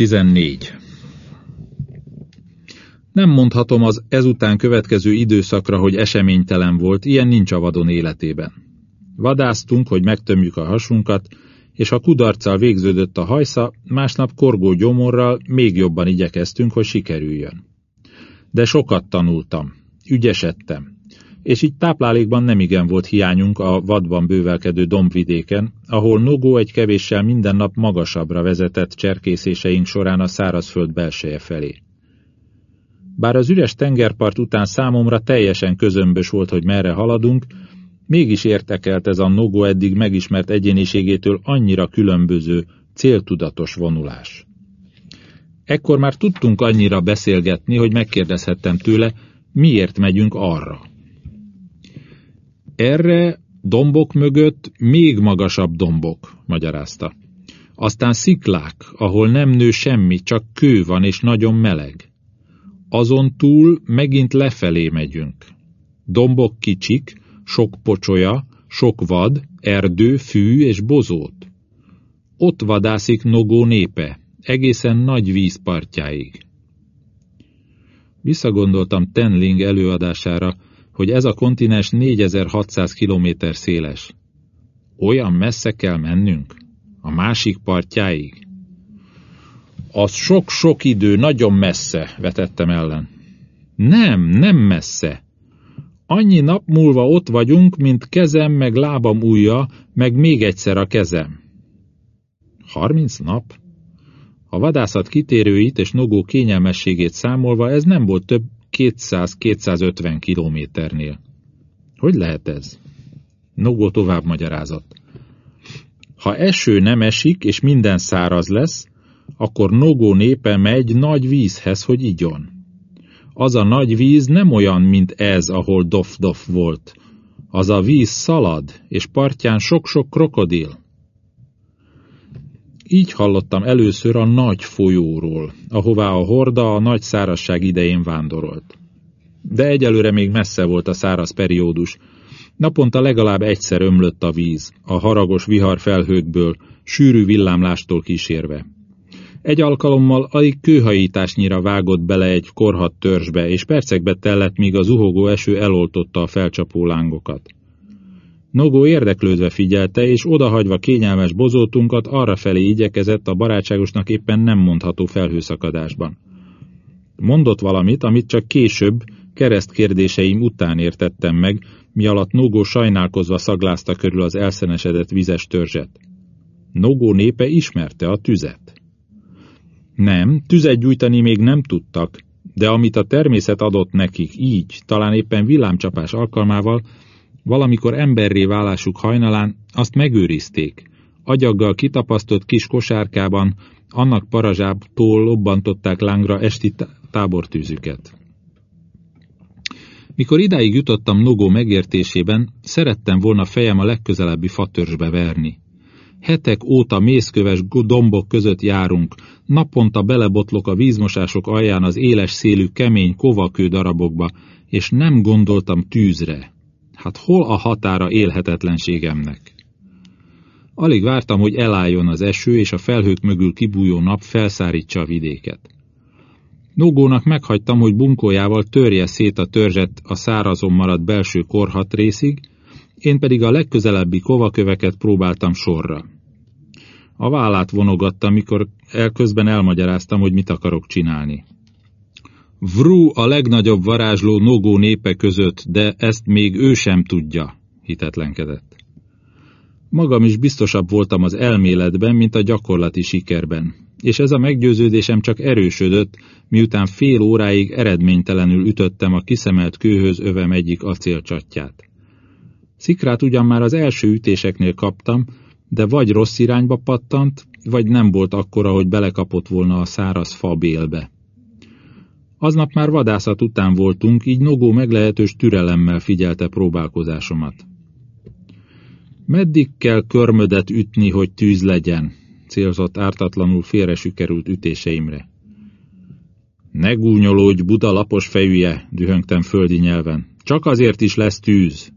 14. Nem mondhatom az ezután következő időszakra, hogy eseménytelen volt, ilyen nincs a vadon életében. Vadáztunk, hogy megtömjük a hasunkat, és ha kudarccal végződött a hajsza, másnap korgó gyomorral még jobban igyekeztünk, hogy sikerüljön. De sokat tanultam, ügyesedtem, és így táplálékban nemigen volt hiányunk a vadban bővelkedő dombvidéken, ahol Nogó egy kevéssel minden nap magasabbra vezetett cserkészéseink során a szárazföld belseje felé. Bár az üres tengerpart után számomra teljesen közömbös volt, hogy merre haladunk, mégis értekelt ez a Nogó eddig megismert egyéniségétől annyira különböző, céltudatos vonulás. Ekkor már tudtunk annyira beszélgetni, hogy megkérdezhettem tőle, miért megyünk arra. Erre dombok mögött még magasabb dombok, magyarázta. Aztán sziklák, ahol nem nő semmi, csak kő van és nagyon meleg. Azon túl megint lefelé megyünk. Dombok kicsik, sok pocsolya, sok vad, erdő, fű és bozót. Ott vadászik Nogó népe, egészen nagy vízpartjáig. Visszagondoltam Tenling előadására, hogy ez a kontinens 4600 kilométer széles. Olyan messze kell mennünk? A másik partjáig? Az sok-sok idő, nagyon messze, vetettem ellen. Nem, nem messze. Annyi nap múlva ott vagyunk, mint kezem, meg lábam ujja, meg még egyszer a kezem. Harminc nap? A vadászat kitérőit és Nogó kényelmességét számolva ez nem volt több 200-250 kilométernél. Hogy lehet ez? Nogó tovább magyarázott. Ha eső nem esik, és minden száraz lesz, akkor Nogó népe megy nagy vízhez, hogy igyon. Az a nagy víz nem olyan, mint ez, ahol dof-dof volt. Az a víz szalad, és partján sok-sok krokodil. Így hallottam először a nagy folyóról, ahová a horda a nagy szárazság idején vándorolt. De egyelőre még messze volt a száraz periódus. Naponta legalább egyszer ömlött a víz, a haragos viharfelhőkből, sűrű villámlástól kísérve. Egy alkalommal alig kőhajításnyira vágott bele egy korhat törzsbe, és percekbe tellett, míg a zuhogó eső eloltotta a felcsapó lángokat. Nogó érdeklődve figyelte, és odahagyva kényelmes bozótunkat arra felé igyekezett a barátságosnak éppen nem mondható felhőszakadásban. Mondott valamit, amit csak később, keresztkérdéseim után értettem meg, mi alatt Nogó sajnálkozva szaglázta körül az elszenesedett vizes törzset. Nogó népe ismerte a tüzet. Nem, tüzet gyújtani még nem tudtak, de amit a természet adott nekik így, talán éppen villámcsapás alkalmával, Valamikor emberré válásuk hajnalán azt megőrizték. Agyaggal kitapasztott kis kosárkában, annak parazsáptól lobbantották lángra esti tábortűzüket. Mikor idáig jutottam Nogó megértésében, szerettem volna fejem a legközelebbi fatörzsbe verni. Hetek óta mészköves dombok között járunk, naponta belebotlok a vízmosások alján az éles szélű kemény kovakő darabokba, és nem gondoltam tűzre. Hát hol a határa élhetetlenségemnek? Alig vártam, hogy elálljon az eső, és a felhők mögül kibújó nap felszárítsa a vidéket. Nogónak meghagytam, hogy bunkójával törje szét a törzset a szárazon maradt belső korhat részig, én pedig a legközelebbi kovaköveket próbáltam sorra. A vállát vonogattam, mikor elközben elmagyaráztam, hogy mit akarok csinálni. Vru a legnagyobb varázsló Nogó népe között, de ezt még ő sem tudja, hitetlenkedett. Magam is biztosabb voltam az elméletben, mint a gyakorlati sikerben, és ez a meggyőződésem csak erősödött, miután fél óráig eredménytelenül ütöttem a kiszemelt kőhöz övem egyik acélcsatját. Szikrát ugyan már az első ütéseknél kaptam, de vagy rossz irányba pattant, vagy nem volt akkora, hogy belekapott volna a száraz fa bélbe. Aznap már vadászat után voltunk, így Nogó meglehetős türelemmel figyelte próbálkozásomat. Meddig kell körmödet ütni, hogy tűz legyen? célzott ártatlanul félre sikerült ütéseimre. Ne gúnyolódj, Buda lapos fejűje, dühöngtem földi nyelven. Csak azért is lesz tűz.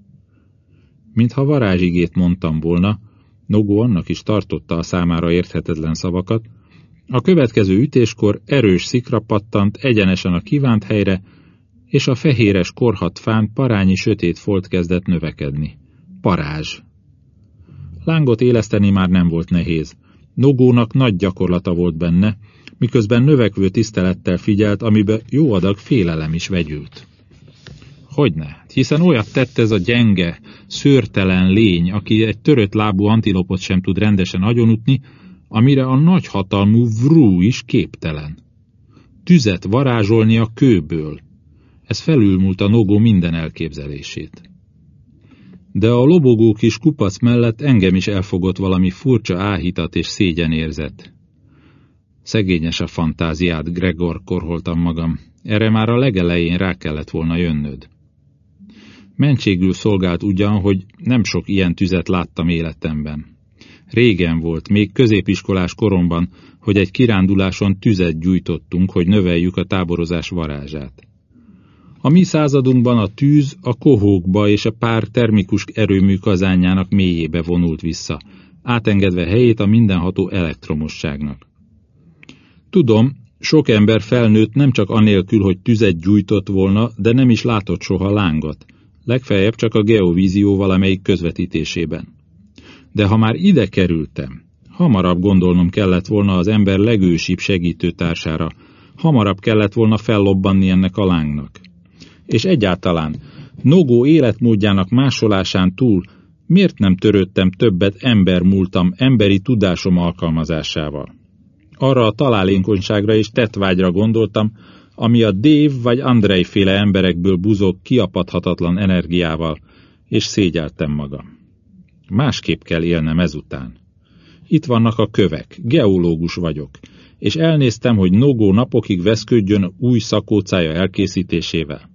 Mintha varázsigét mondtam volna, Nogó annak is tartotta a számára érthetetlen szavakat, A következő ütéskor erős szikra pattant egyenesen a kívánt helyre, és a fehéres korhat fán parányi sötét folt kezdett növekedni. Parázs. Lángot éleszteni már nem volt nehéz. Nogónak nagy gyakorlata volt benne, miközben növekvő tisztelettel figyelt, amibe jó adag félelem is vegyült. Hogyne, hiszen olyat tett ez a gyenge, szőrtelen lény, aki egy törött lábú antilopot sem tud rendesen agyonutni, amire a nagyhatalmú vrú is képtelen. Tüzet varázsolni a kőből. Ez felülmúlt a nogó minden elképzelését. De a lobogó kis kupac mellett engem is elfogott valami furcsa áhítat és szégyenérzet. Szegényes a fantáziád, Gregor, korholtam magam. Erre már a legelején rá kellett volna jönnöd. Mentségül szolgált ugyan, hogy nem sok ilyen tüzet láttam életemben. Régen volt, még középiskolás koromban, hogy egy kiránduláson tüzet gyújtottunk, hogy növeljük a táborozás varázsát. A mi századunkban a tűz a kohókba és a pár termikus erőmű kazányának mélyébe vonult vissza, átengedve helyét a mindenható elektromosságnak. Tudom, sok ember felnőtt nem csak anélkül, hogy tüzet gyújtott volna, de nem is látott soha lángot, legfeljebb csak a geovízió valamelyik közvetítésében. De ha már ide kerültem, hamarabb gondolnom kellett volna az ember legősibb segítőtársára, hamarabb kellett volna fellobbanni ennek a lángnak. És egyáltalán, Nogó életmódjának másolásán túl, miért nem törődtem többet embermúltam emberi tudásom alkalmazásával? Arra a találékonyságra és tettvágyra gondoltam, ami a Dave vagy Andrei féle emberekből buzog kiapadhatatlan energiával, és szégyeltem magam. Másképp kell élnem ezután. Itt vannak a kövek, geológus vagyok, és elnéztem, hogy Nogó napokig veszködjön új szakócája elkészítésével.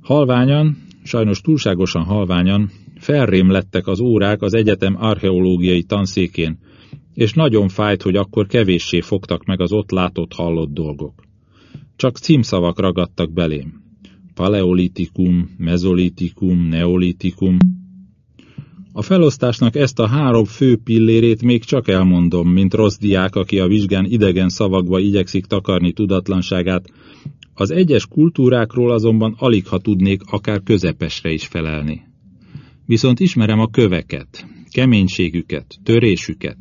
Halványan, sajnos túlságosan halványan, felrém lettek az órák az egyetem archeológiai tanszékén, és nagyon fájt, hogy akkor kevéssé fogtak meg az ott látott hallott dolgok. Csak címszavak ragadtak belém. Paleolitikum, mezolitikum, neolitikum. A felosztásnak ezt a három fő pillérét még csak elmondom, mint rossz diák, aki a vizsgán idegen szavakba igyekszik takarni tudatlanságát, az egyes kultúrákról azonban alig ha tudnék akár közepesre is felelni. Viszont ismerem a köveket, keménységüket, törésüket,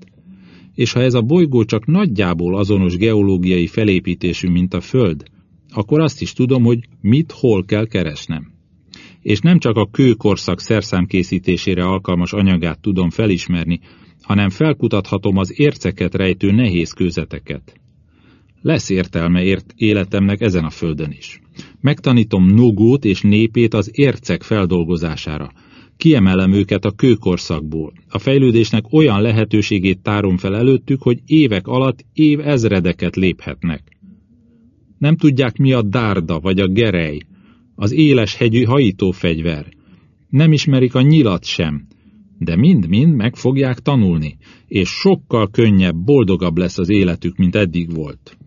és ha ez a bolygó csak nagyjából azonos geológiai felépítésű, mint a Föld, akkor azt is tudom, hogy mit hol kell keresnem. És nem csak a kőkorszak szerszámkészítésére alkalmas anyagát tudom felismerni, hanem felkutathatom az érceket rejtő nehéz kőzeteket. Lesz értelme ért életemnek ezen a földön is. Megtanítom Nogót és népét az ércek feldolgozására, Kiemelem őket a kőkorszakból. A fejlődésnek olyan lehetőségét tárom fel előttük, hogy évek alatt év ezredeket léphetnek. Nem tudják mi a dárda vagy a gerej, az éles hegyű hajítófegyver. Nem ismerik a nyilat sem, de mind-mind meg fogják tanulni, és sokkal könnyebb, boldogabb lesz az életük, mint eddig volt.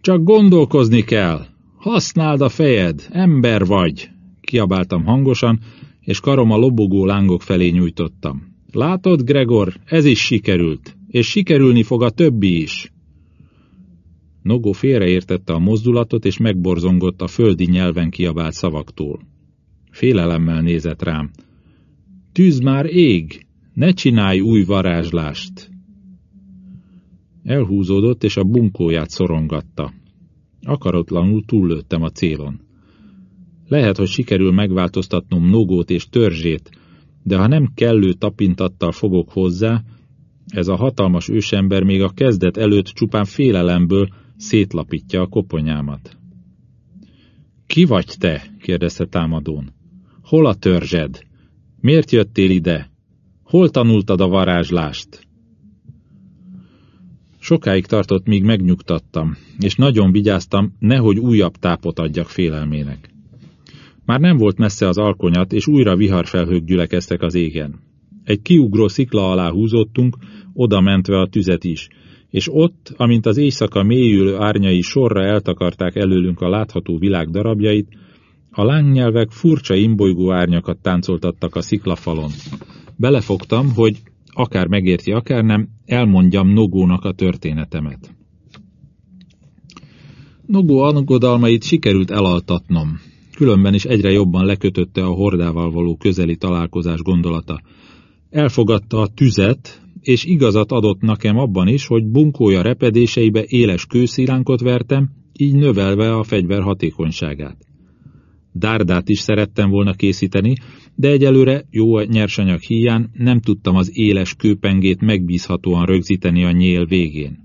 Csak gondolkozni kell. Használd a fejed, ember vagy, kiabáltam hangosan, és karom a lobogó lángok felé nyújtottam. Látod, Gregor, ez is sikerült, és sikerülni fog a többi is. Nogó félreértette a mozdulatot, és megborzongott a földi nyelven kiabált szavaktól. Félelemmel nézett rám. Tűz már ég, ne csinálj új varázslást! Elhúzódott, és a bunkóját szorongatta. Akaratlanul túllőttem a célon. Lehet, hogy sikerül megváltoztatnom Nogót és törzsét, de ha nem kellő tapintattal fogok hozzá, ez a hatalmas ősember még a kezdet előtt csupán félelemből szétlapítja a koponyámat. Ki vagy te? kérdezte támadón. Hol a törzsed? Miért jöttél ide? Hol tanultad a varázslást? Sokáig tartott, míg megnyugtattam, és nagyon vigyáztam, nehogy újabb tápot adjak félelmének. Már nem volt messze az alkonyat, és újra viharfelhők gyülekeztek az égen. Egy kiugró szikla alá húzottunk, oda mentve a tüzet is, és ott, amint az éjszaka mélyülő árnyai sorra eltakarták előlünk a látható világ darabjait, a lángnyelvek furcsa imbolygó árnyakat táncoltattak a sziklafalon. Belefogtam, hogy akár megérti, akár nem, elmondjam Nogónak a történetemet. Nogó aggodalmait sikerült elaltatnom, különben is egyre jobban lekötötte a hordával való közeli találkozás gondolata. Elfogadta a tüzet, és igazat adott nekem abban is, hogy bunkója repedéseibe éles kőszilánkot vertem, így növelve a fegyver hatékonyságát. Dárdát is szerettem volna készíteni, de egyelőre jó nyersanyag híján nem tudtam az éles kőpengét megbízhatóan rögzíteni a nyél végén.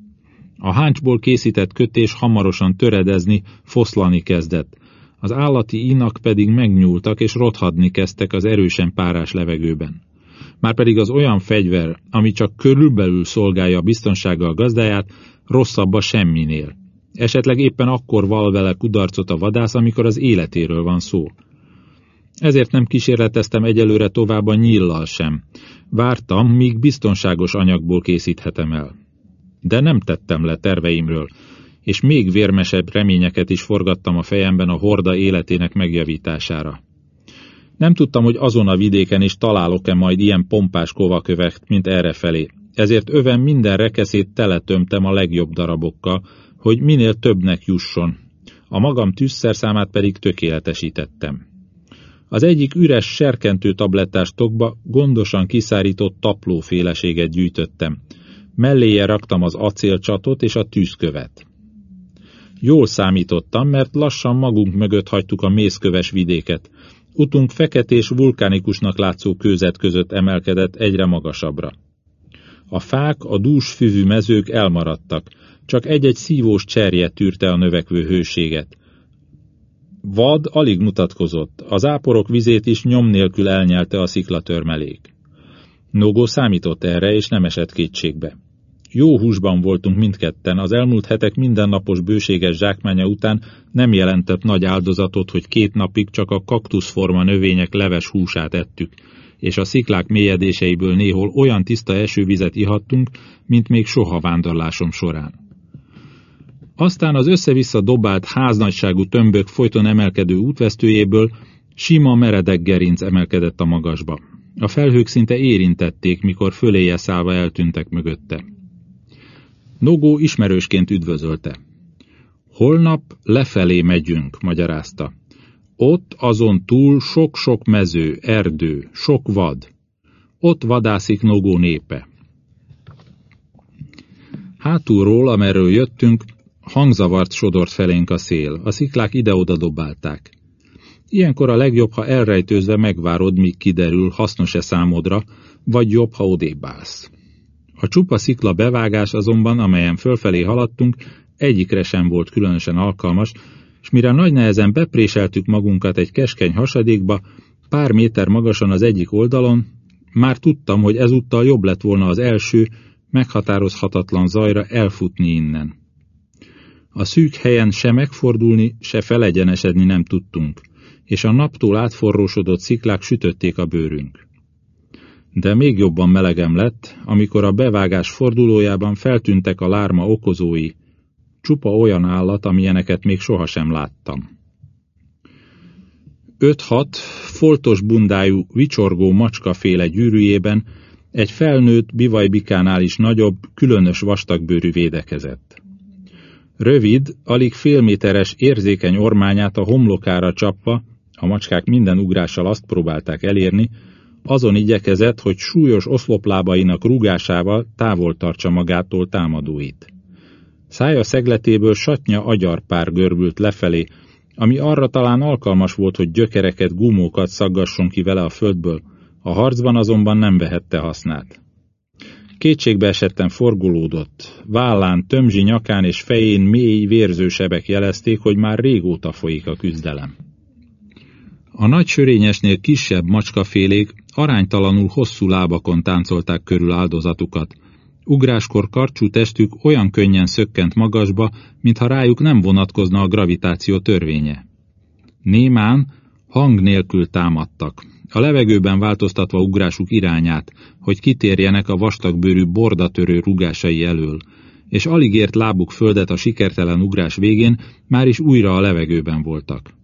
A háncsból készített kötés hamarosan töredezni, foszlani kezdett, az állati inak pedig megnyúltak és rothadni kezdtek az erősen párás levegőben. Márpedig az olyan fegyver, ami csak körülbelül szolgálja a biztonsággal gazdáját, rosszabb a semminél. Esetleg éppen akkor val vele kudarcot a vadász, amikor az életéről van szó. Ezért nem kísérleteztem egyelőre tovább a nyillal sem. Vártam, míg biztonságos anyagból készíthetem el. De nem tettem le terveimről, és még vérmesebb reményeket is forgattam a fejemben a horda életének megjavítására. Nem tudtam, hogy azon a vidéken is találok-e majd ilyen pompás kovakövet, mint errefelé, ezért öven minden rekeszét teletömtem a legjobb darabokkal, hogy minél többnek jusson. A magam tűzszerszámát pedig tökéletesítettem. Az egyik üres serkentő tablettás tokba gondosan kiszárított taplóféleséget gyűjtöttem. Melléje raktam az acélcsatot és a tűzkövet. Jól számítottam, mert lassan magunk mögött hagytuk a mészköves vidéket. Utunk feketés vulkánikusnak látszó kőzet között emelkedett egyre magasabbra. A fák, a dús füvű mezők elmaradtak, csak egy-egy szívós cserje tűrte a növekvő hőséget. Vad alig mutatkozott, az áporok vizét is nyom nélkül elnyelte a sziklatörmelék. Nogó számított erre, és nem esett kétségbe. Jó húsban voltunk mindketten, az elmúlt hetek mindennapos bőséges zsákmánya után nem jelentett nagy áldozatot, hogy két napig csak a kaktuszforma növények leves húsát ettük, és a sziklák mélyedéseiből néhol olyan tiszta esővizet ihattunk, mint még soha vándorlásom során. Aztán az össze-vissza dobált háznagyságú tömbök folyton emelkedő útvesztőjéből sima meredek gerinc emelkedett a magasba. A felhők szinte érintették, mikor föléje szállva eltűntek mögötte. Nogó ismerősként üdvözölte. Holnap lefelé megyünk, magyarázta. Ott azon túl sok-sok mező, erdő, sok vad. Ott vadászik Nogó népe. Hátulról, amerről jöttünk, hangzavart sodort felénk a szél, a sziklák ide-oda dobálták. Ilyenkor a legjobb, ha elrejtőzve megvárod, míg kiderül, hasznos-e számodra, vagy jobb, ha odébb állsz. A csupa szikla bevágás azonban, amelyen fölfelé haladtunk, egyikre sem volt különösen alkalmas, és mire nagy nehezen bepréseltük magunkat egy keskeny hasadékba, pár méter magasan az egyik oldalon, már tudtam, hogy ezúttal jobb lett volna az első, meghatározhatatlan zajra elfutni innen. A szűk helyen se megfordulni, se felegyenesedni nem tudtunk, és a naptól átforrósodott sziklák sütötték a bőrünk de még jobban melegem lett, amikor a bevágás fordulójában feltűntek a lárma okozói, csupa olyan állat, amilyeneket még sohasem láttam. Öt-hat foltos bundájú, vicsorgó macskaféle gyűrűjében egy felnőtt bivajbikánál is nagyobb, különös vastagbőrű védekezett. Rövid, alig félméteres, érzékeny ormányát a homlokára csapva, a macskák minden ugrással azt próbálták elérni, azon igyekezett, hogy súlyos oszloplábainak rugásával távol tartsa magától támadóit. Szája szegletéből satnya agyarpár görbült lefelé, ami arra talán alkalmas volt, hogy gyökereket, gumókat szaggasson ki vele a földből, a harcban azonban nem vehette hasznát. Kétségbe esetten forgolódott, vállán, tömzsi nyakán és fején mély, vérző sebek jelezték, hogy már régóta folyik a küzdelem. A nagy sörényesnél kisebb macskafélék aránytalanul hosszú lábakon táncolták körül áldozatukat. Ugráskor karcsú testük olyan könnyen szökkent magasba, mintha rájuk nem vonatkozna a gravitáció törvénye. Némán hang nélkül támadtak, a levegőben változtatva ugrásuk irányát, hogy kitérjenek a vastagbőrű bordatörő rugásai elől, és alig ért lábuk földet a sikertelen ugrás végén, már is újra a levegőben voltak.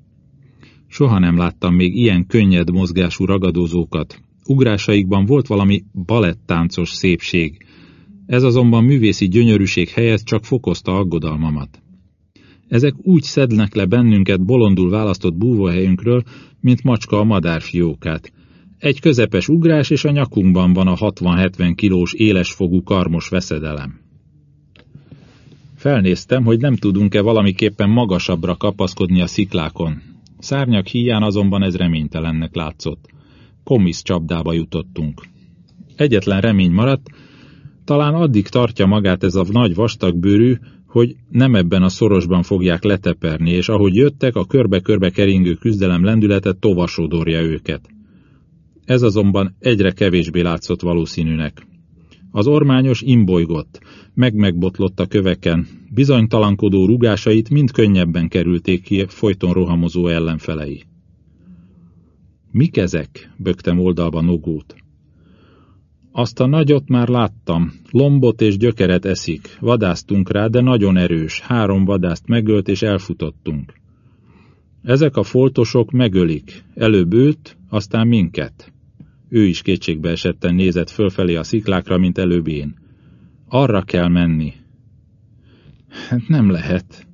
Soha nem láttam még ilyen könnyed mozgású ragadozókat, Ugrásaikban volt valami balettáncos szépség. Ez azonban művészi gyönyörűség helyett csak fokozta aggodalmamat. Ezek úgy szednek le bennünket bolondul választott búvóhelyünkről, mint macska a madárfiókát. Egy közepes ugrás, és a nyakunkban van a 60-70 kilós élesfogú karmos veszedelem. Felnéztem, hogy nem tudunk-e valamiképpen magasabbra kapaszkodni a sziklákon. Szárnyak híján azonban ez reménytelennek látszott. Komisz csapdába jutottunk. Egyetlen remény maradt, talán addig tartja magát ez a nagy vastagbőrű, hogy nem ebben a szorosban fogják leteperni, és ahogy jöttek, a körbe-körbe keringő küzdelem lendülete tovasodorja őket. Ez azonban egyre kevésbé látszott valószínűnek. Az ormányos imbolygott, meg-megbotlott a köveken, bizonytalankodó rugásait mind könnyebben kerülték ki folyton rohamozó ellenfelei. Mik ezek? bögtem oldalba Nogót. Azt a nagyot már láttam, lombot és gyökeret eszik, vadáztunk rá, de nagyon erős, három vadászt megölt és elfutottunk. Ezek a foltosok megölik, előbb őt, aztán minket. Ő is kétségbe esetten nézett fölfelé a sziklákra, mint előbb én. Arra kell menni. Hát nem lehet.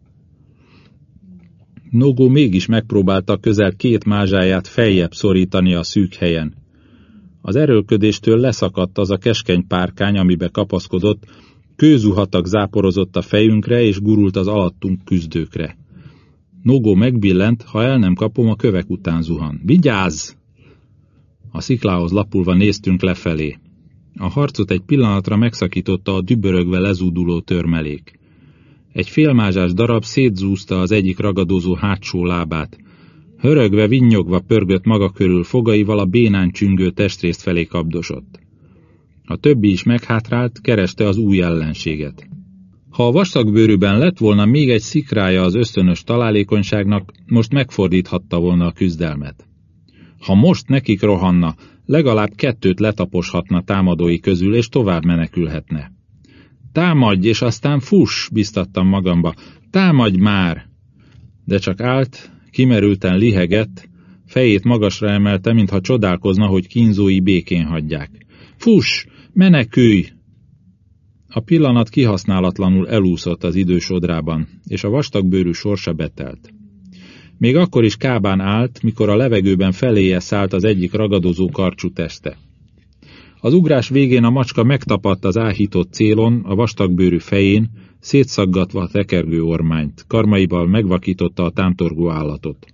Nogó mégis megpróbálta közel két mázsáját feljebb szorítani a szűk helyen. Az erőlködéstől leszakadt az a keskeny párkány, amibe kapaszkodott, kőzuhatak záporozott a fejünkre, és gurult az alattunk küzdőkre. Nogó megbillent, ha el nem kapom, a kövek után zuhan. Vigyázz! A sziklához lapulva néztünk lefelé. A harcot egy pillanatra megszakította a dübörögve lezúduló törmelék. Egy félmázsás darab szétzúzta az egyik ragadozó hátsó lábát. Hörögve, vinnyogva pörgött maga körül, fogaival a bénán csüngő testrészt felé kapdosott. A többi is meghátrált, kereste az új ellenséget. Ha a vastagbőrűben lett volna még egy szikrája az ösztönös találékonyságnak, most megfordíthatta volna a küzdelmet. Ha most nekik rohanna, legalább kettőt letaposhatna támadói közül, és tovább menekülhetne. Támadj, és aztán fuss, biztattam magamba. Támadj már! De csak állt, kimerülten lihegett, fejét magasra emelte, mintha csodálkozna, hogy kínzói békén hagyják. Fuss! Menekülj! A pillanat kihasználatlanul elúszott az idősodrában, és a vastagbőrű sorsa betelt. Még akkor is kábán állt, mikor a levegőben feléje szállt az egyik ragadozó karcsú teste. Az ugrás végén a macska megtapadt az áhított célon, a vastagbőrű fején, szétszaggatva a tekergő ormányt, karmaival megvakította a támtorgó állatot.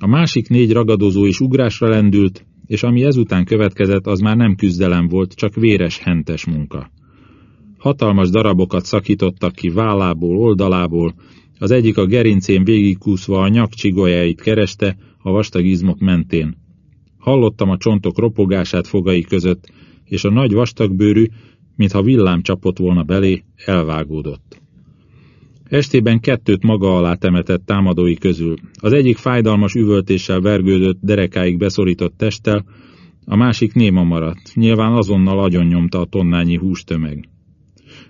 A másik négy ragadozó is ugrásra lendült, és ami ezután következett, az már nem küzdelem volt, csak véres, hentes munka. Hatalmas darabokat szakítottak ki vállából, oldalából, az egyik a gerincén végigkúszva a nyak csigolyáit kereste a vastag izmok mentén. Hallottam a csontok ropogását fogai között, és a nagy vastagbőrű, mintha villám csapott volna belé, elvágódott. Estében kettőt maga alá temetett támadói közül. Az egyik fájdalmas üvöltéssel vergődött, derekáig beszorított testtel, a másik néma maradt, nyilván azonnal agyon nyomta a tonnányi hústömeg.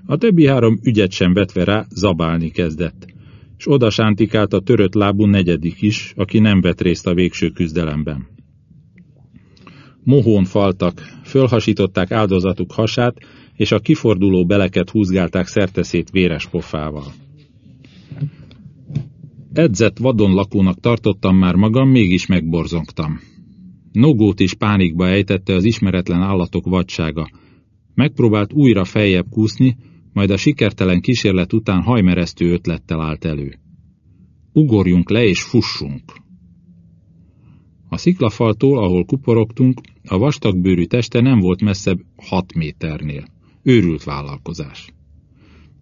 A többi három ügyet sem vetve rá, zabálni kezdett és oda sántikált a törött lábú negyedik is, aki nem vett részt a végső küzdelemben. Mohón faltak, fölhasították áldozatuk hasát, és a kiforduló beleket húzgálták szerteszét véres pofával. Edzett vadon lakónak tartottam már magam, mégis megborzongtam. Nogót is pánikba ejtette az ismeretlen állatok vadsága. Megpróbált újra feljebb kúszni, majd a sikertelen kísérlet után hajmeresztő ötlettel állt elő. Ugorjunk le és fussunk! A sziklafaltól, ahol kuporogtunk, a vastagbőrű teste nem volt messzebb hat méternél. Őrült vállalkozás.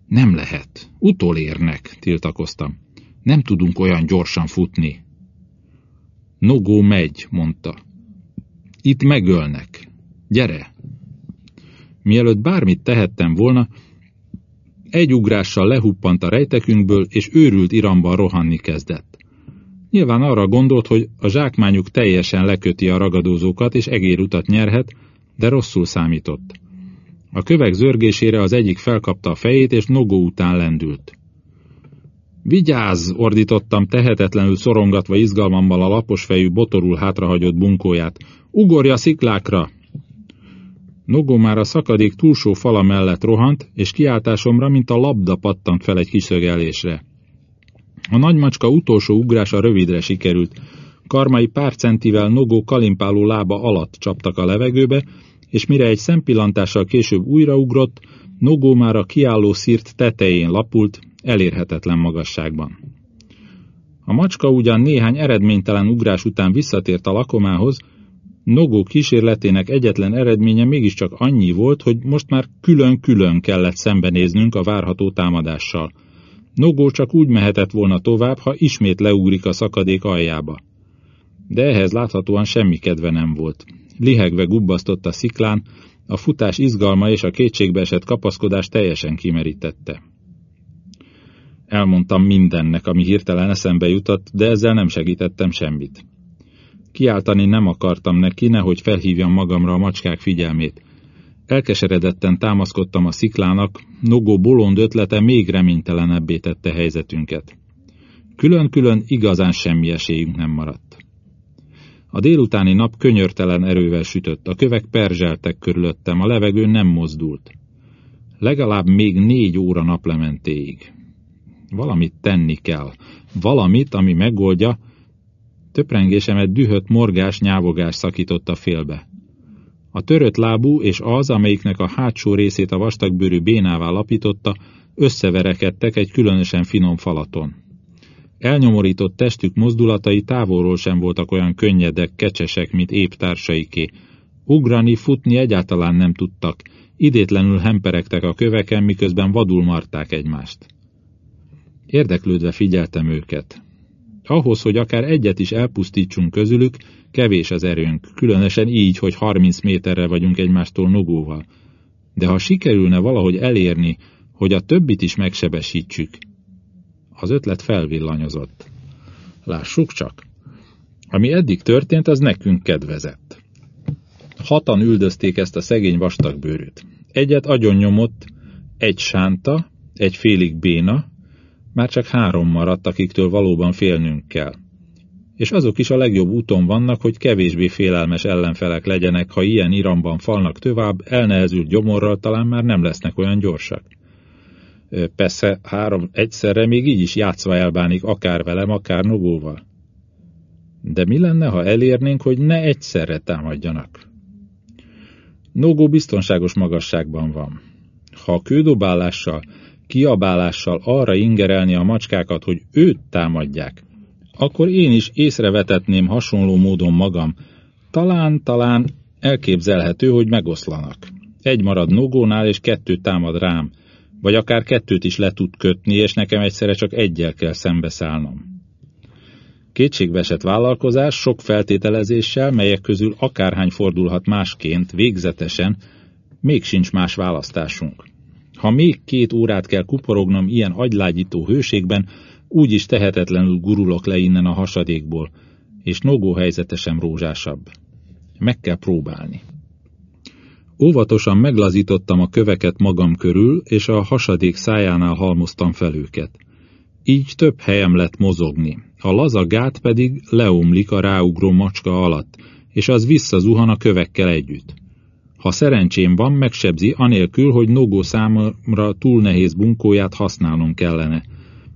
Nem lehet, utolérnek, tiltakoztam. Nem tudunk olyan gyorsan futni. Nogó megy, mondta. Itt megölnek. Gyere! Mielőtt bármit tehettem volna, egy ugrással lehuppant a rejtekünkből, és őrült iramban rohanni kezdett. Nyilván arra gondolt, hogy a zsákmányuk teljesen leköti a ragadózókat, és egérutat nyerhet, de rosszul számított. A kövek zörgésére az egyik felkapta a fejét, és nogó után lendült. Vigyázz! ordítottam tehetetlenül szorongatva izgalmammal a lapos fejű, botorul hátrahagyott bunkóját. Ugorj a sziklákra! Nogó már a szakadék túlsó fala mellett rohant, és kiáltásomra, mint a labda pattant fel egy kiszögelésre. A nagymacska utolsó ugrása rövidre sikerült. Karmai pár centivel Nogó kalimpáló lába alatt csaptak a levegőbe, és mire egy szempillantással később újraugrott, Nogó már a kiálló szírt tetején lapult, elérhetetlen magasságban. A macska ugyan néhány eredménytelen ugrás után visszatért a lakomához, Nogó kísérletének egyetlen eredménye mégiscsak annyi volt, hogy most már külön-külön kellett szembenéznünk a várható támadással. Nogó csak úgy mehetett volna tovább, ha ismét leugrik a szakadék aljába. De ehhez láthatóan semmi kedve nem volt. Lihegve gubbasztott a sziklán, a futás izgalma és a kétségbeesett kapaszkodás teljesen kimerítette. Elmondtam mindennek, ami hirtelen eszembe jutott, de ezzel nem segítettem semmit. Kiáltani nem akartam neki, nehogy felhívjam magamra a macskák figyelmét. Elkeseredetten támaszkodtam a sziklának, Nogó bolond ötlete még reménytelenebbé tette helyzetünket. Külön-külön igazán semmi esélyünk nem maradt. A délutáni nap könyörtelen erővel sütött, a kövek perzseltek körülöttem, a levegő nem mozdult. Legalább még négy óra naplementéig. Valamit tenni kell. Valamit, ami megoldja. Töprengésemet dühött morgás, nyávogás szakította félbe. A törött lábú és az, amelyiknek a hátsó részét a vastagbőrű bénává lapította, összeverekedtek egy különösen finom falaton. Elnyomorított testük mozdulatai távolról sem voltak olyan könnyedek, kecsesek, mint épp társaiké. Ugrani, futni egyáltalán nem tudtak, idétlenül hemperegtek a köveken, miközben vadul marták egymást. Érdeklődve figyeltem őket. Ahhoz, hogy akár egyet is elpusztítsunk közülük, kevés az erőnk, különösen így, hogy 30 méterre vagyunk egymástól nogóval. De ha sikerülne valahogy elérni, hogy a többit is megsebesítsük, az ötlet felvillanyozott. Lássuk csak. Ami eddig történt, az nekünk kedvezett. Hatan üldözték ezt a szegény vastagbőrűt. Egyet agyon nyomott, egy sánta, egy félig béna, már csak három maradt, akiktől valóban félnünk kell. És azok is a legjobb úton vannak, hogy kevésbé félelmes ellenfelek legyenek, ha ilyen iramban falnak tovább, elnehezült gyomorral talán már nem lesznek olyan gyorsak. Persze három egyszerre még így is játszva elbánik akár velem, akár nogóval. De mi lenne, ha elérnénk, hogy ne egyszerre támadjanak? Nogó biztonságos magasságban van. Ha a kődobálással, kiabálással arra ingerelni a macskákat, hogy őt támadják, akkor én is észrevetetném hasonló módon magam. Talán, talán elképzelhető, hogy megoszlanak. Egy marad Nogónál, és kettő támad rám, vagy akár kettőt is le tud kötni, és nekem egyszerre csak egyel kell szembeszállnom. Kétségbeesett vállalkozás sok feltételezéssel, melyek közül akárhány fordulhat másként, végzetesen, még sincs más választásunk. Ha még két órát kell kuporognom ilyen agylágyító hőségben, úgyis tehetetlenül gurulok le innen a hasadékból, és nogó helyzete sem rózsásabb. Meg kell próbálni. Óvatosan meglazítottam a köveket magam körül, és a hasadék szájánál halmoztam fel őket. Így több helyem lett mozogni, a laza gát pedig leomlik a ráugró macska alatt, és az visszazuhan a kövekkel együtt. Ha szerencsém van, megsebzi, anélkül, hogy Nogó számomra túl nehéz bunkóját használnom kellene.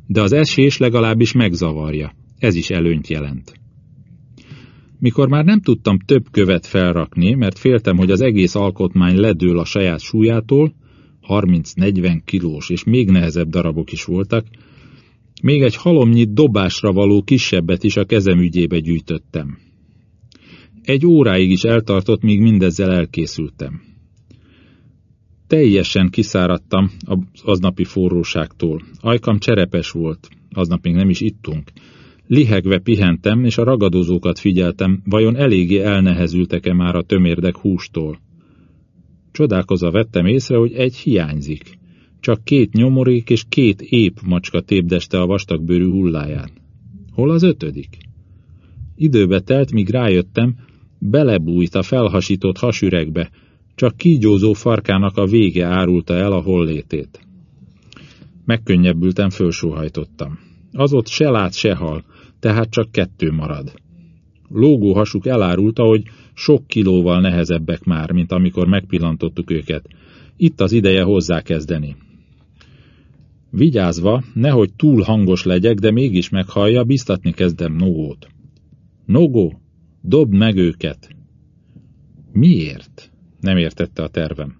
De az esés legalábbis megzavarja. Ez is előnyt jelent. Mikor már nem tudtam több követ felrakni, mert féltem, hogy az egész alkotmány ledől a saját súlyától, 30-40 kilós és még nehezebb darabok is voltak, még egy halomnyi dobásra való kisebbet is a kezem ügyébe gyűjtöttem. Egy óráig is eltartott, míg mindezzel elkészültem. Teljesen kiszáradtam az aznapi forróságtól. Ajkam cserepes volt, aznap még nem is ittunk. Lihegve pihentem, és a ragadozókat figyeltem, vajon eléggé elnehezültek-e már a tömérdek hústól. Csodálkozva vettem észre, hogy egy hiányzik. Csak két nyomorék és két ép macska tépdeste a vastagbőrű hulláján. Hol az ötödik? Időbe telt, míg rájöttem, belebújt a felhasított hasüregbe, csak kígyózó farkának a vége árulta el a hollétét. Megkönnyebbülten fölsóhajtottam. Az ott se lát, se hal, tehát csak kettő marad. Lógó hasuk elárulta, hogy sok kilóval nehezebbek már, mint amikor megpillantottuk őket. Itt az ideje hozzákezdeni. Vigyázva, nehogy túl hangos legyek, de mégis meghallja, biztatni kezdem Nogót. Nogó, dobd meg őket! Miért? Nem értette a tervem.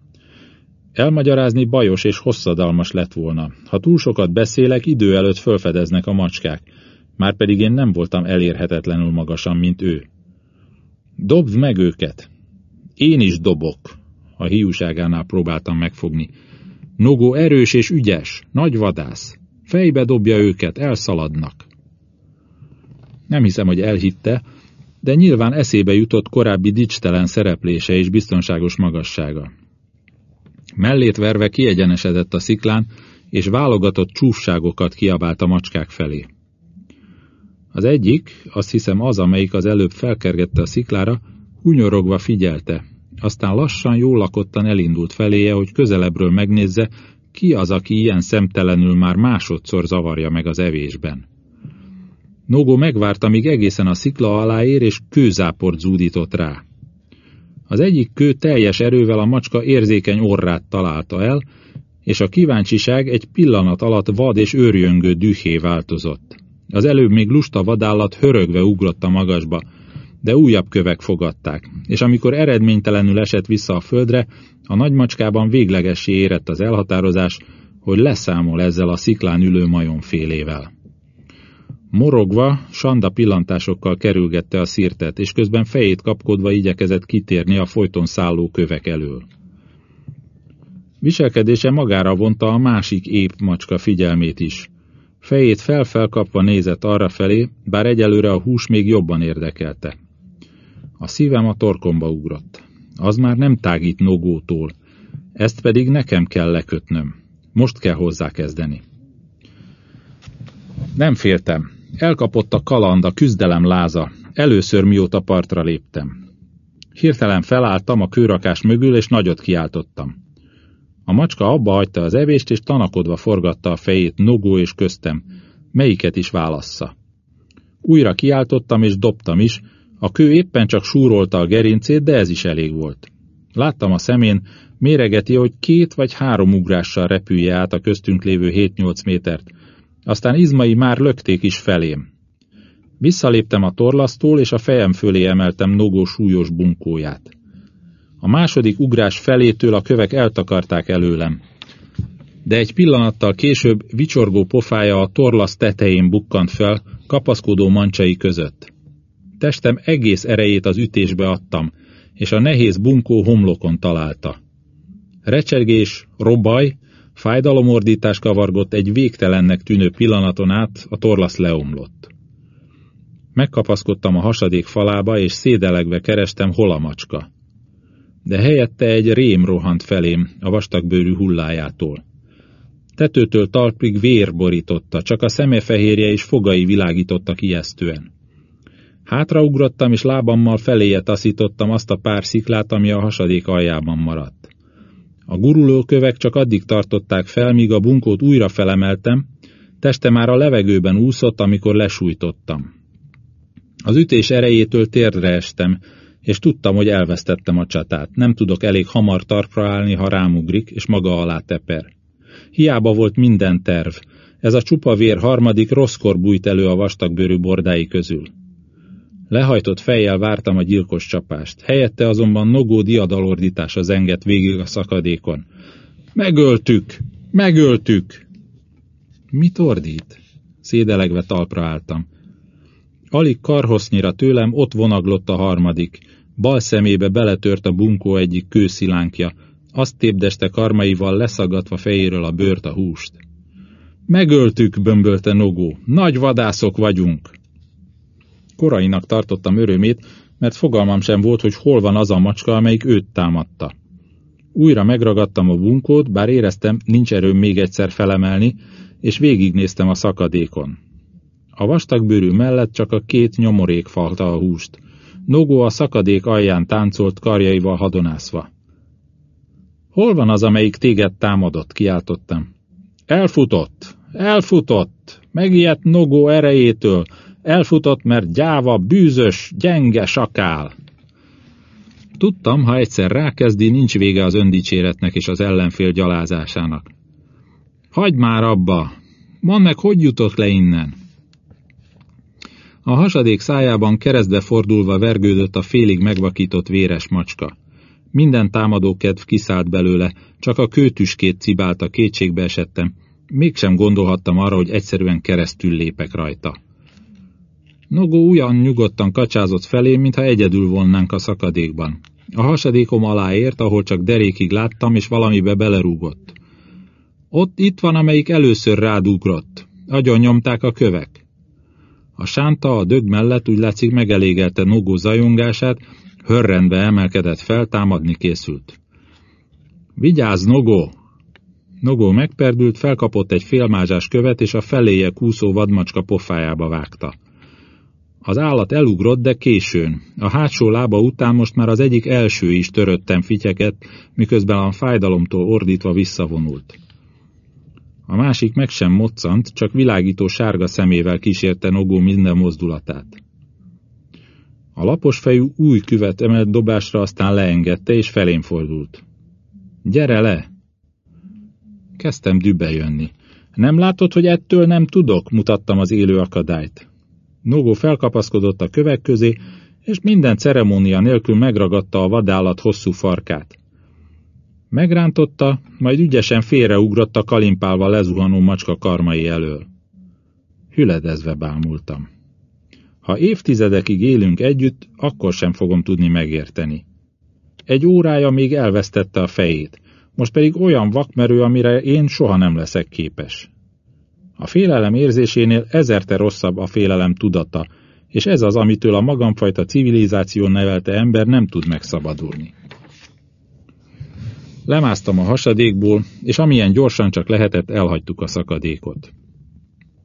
Elmagyarázni bajos és hosszadalmas lett volna. Ha túl sokat beszélek, idő előtt fölfedeznek a macskák. Márpedig én nem voltam elérhetetlenül magasan, mint ő. Dobd meg őket! Én is dobok! A hiúságánál próbáltam megfogni. Nogó erős és ügyes, nagy vadász. Fejbe dobja őket, elszaladnak. Nem hiszem, hogy elhitte, de nyilván eszébe jutott korábbi dicstelen szereplése és biztonságos magassága. Mellét verve kiegyenesedett a sziklán, és válogatott csúfságokat kiabált a macskák felé. Az egyik, azt hiszem az, amelyik az előbb felkergette a sziklára, hunyorogva figyelte, aztán lassan jól lakottan elindult feléje, hogy közelebbről megnézze, ki az, aki ilyen szemtelenül már másodszor zavarja meg az evésben. Nogó megvárta, míg egészen a szikla alá ér, és kőzáport zúdított rá. Az egyik kő teljes erővel a macska érzékeny orrát találta el, és a kíváncsiság egy pillanat alatt vad és őrjöngő dühé változott. Az előbb még lusta vadállat hörögve ugrott a magasba, de újabb kövek fogadták, és amikor eredménytelenül esett vissza a földre, a nagymacskában véglegessé érett az elhatározás, hogy leszámol ezzel a sziklán ülő majomfélével. Morogva, Sanda pillantásokkal kerülgette a szirtet, és közben fejét kapkodva igyekezett kitérni a folyton szálló kövek elől. Viselkedése magára vonta a másik épp macska figyelmét is. Fejét felfelkapva nézett arra felé, bár egyelőre a hús még jobban érdekelte. A szívem a torkomba ugrott. Az már nem tágít nogótól, ezt pedig nekem kell lekötnöm. Most kell hozzá kezdeni. Nem féltem. Elkapott a kaland, a küzdelem láza, először mióta partra léptem. Hirtelen felálltam a kőrakás mögül, és nagyot kiáltottam. A macska abba hagyta az evést, és tanakodva forgatta a fejét Nogó és köztem, melyiket is válassza. Újra kiáltottam, és dobtam is, a kő éppen csak súrolta a gerincét, de ez is elég volt. Láttam a szemén, méregeti, hogy két vagy három ugrással repülje át a köztünk lévő 7-8 métert, aztán izmai már lökték is felém. Visszaléptem a torlasztól, és a fejem fölé emeltem Nogó súlyos bunkóját. A második ugrás felétől a kövek eltakarták előlem. De egy pillanattal később vicsorgó pofája a torlasz tetején bukkant fel, kapaszkodó mancsai között. Testem egész erejét az ütésbe adtam, és a nehéz bunkó homlokon találta. Recsegés, robaj, fájdalomordítás kavargott egy végtelennek tűnő pillanaton át, a torlasz leomlott. Megkapaszkodtam a hasadék falába, és szédelegve kerestem, hol a macska. De helyette egy rém rohant felém a vastagbőrű hullájától. Tetőtől talpig vér borította, csak a szemefehérje és fogai világítottak ijesztően. Hátraugrottam, és lábammal feléje taszítottam azt a pár sziklát, ami a hasadék aljában maradt. A guruló kövek csak addig tartották fel, míg a bunkót újra felemeltem, teste már a levegőben úszott, amikor lesújtottam. Az ütés erejétől térdre estem, és tudtam, hogy elvesztettem a csatát. Nem tudok elég hamar tarpra állni, ha rámugrik, és maga alá teper. Hiába volt minden terv. Ez a csupa vér harmadik rosszkor bújt elő a vastagbőrű bordái közül. Lehajtott fejjel vártam a gyilkos csapást, helyette azonban nogó diadalordítása zengett végig a szakadékon. Megöltük! Megöltük! Mit ordít? Szédelegve talpra álltam. Alig karhosznyira tőlem ott vonaglott a harmadik. Bal szemébe beletört a bunkó egyik kőszilánkja, azt tépdeste karmaival leszaggatva fejéről a bőrt a húst. Megöltük, bömbölte Nogó. Nagy vadászok vagyunk. Korainak tartottam örömét, mert fogalmam sem volt, hogy hol van az a macska, amelyik őt támadta. Újra megragadtam a bunkót, bár éreztem, nincs erőm még egyszer felemelni, és végignéztem a szakadékon. A vastagbőrű mellett csak a két nyomorék falta a húst. Nogó a szakadék alján táncolt karjaival hadonászva. Hol van az, amelyik téged támadott? kiáltottam. Elfutott, Elfutott! Megijedt Nogó erejétől. Elfutott, mert gyáva, bűzös, gyenge sakál. Tudtam, ha egyszer rákezdi, nincs vége az öndicséretnek és az ellenfél gyalázásának. Hagyd már abba! Mondd meg, hogy jutott le innen? A hasadék szájában keresztbe fordulva vergődött a félig megvakított véres macska. Minden támadó kedv kiszállt belőle, csak a kőtüskét cibálta kétségbe esettem. Mégsem gondolhattam arra, hogy egyszerűen keresztül lépek rajta. Nogó olyan nyugodtan kacsázott felé, mintha egyedül volnánk a szakadékban. A hasadékom alá ért, ahol csak derékig láttam, és valamibe belerúgott. Ott itt van, amelyik először rádúgrott. Agyon nyomták a kövek. A sánta a dög mellett úgy látszik megelégelte Nogó zajongását, hörrendbe emelkedett fel, támadni készült. Vigyázz, Nogó! Nogó megperdült, felkapott egy félmázsás követ, és a feléje kúszó vadmacska pofájába vágta. Az állat elugrott, de későn. A hátsó lába után most már az egyik első is töröttem fityeket, miközben a fájdalomtól ordítva visszavonult. A másik meg sem moccant, csak világító sárga szemével kísérte Nogó minden mozdulatát. A lapos fejű új küvet emelt dobásra aztán leengedte, és felén fordult. Gyere le! Kezdtem dübe jönni. Nem látod, hogy ettől nem tudok? mutattam az élő akadályt. Nogó felkapaszkodott a kövek közé, és minden ceremónia nélkül megragadta a vadállat hosszú farkát. Megrántotta, majd ügyesen félreugrott a kalimpálva lezuhanó macska karmai elől. Hüledezve bámultam. Ha évtizedekig élünk együtt, akkor sem fogom tudni megérteni. Egy órája még elvesztette a fejét, most pedig olyan vakmerő, amire én soha nem leszek képes. A félelem érzésénél ezerte rosszabb a félelem tudata, és ez az, amitől a magamfajta civilizáció nevelte ember nem tud megszabadulni. Lemásztam a hasadékból, és amilyen gyorsan csak lehetett, elhagytuk a szakadékot.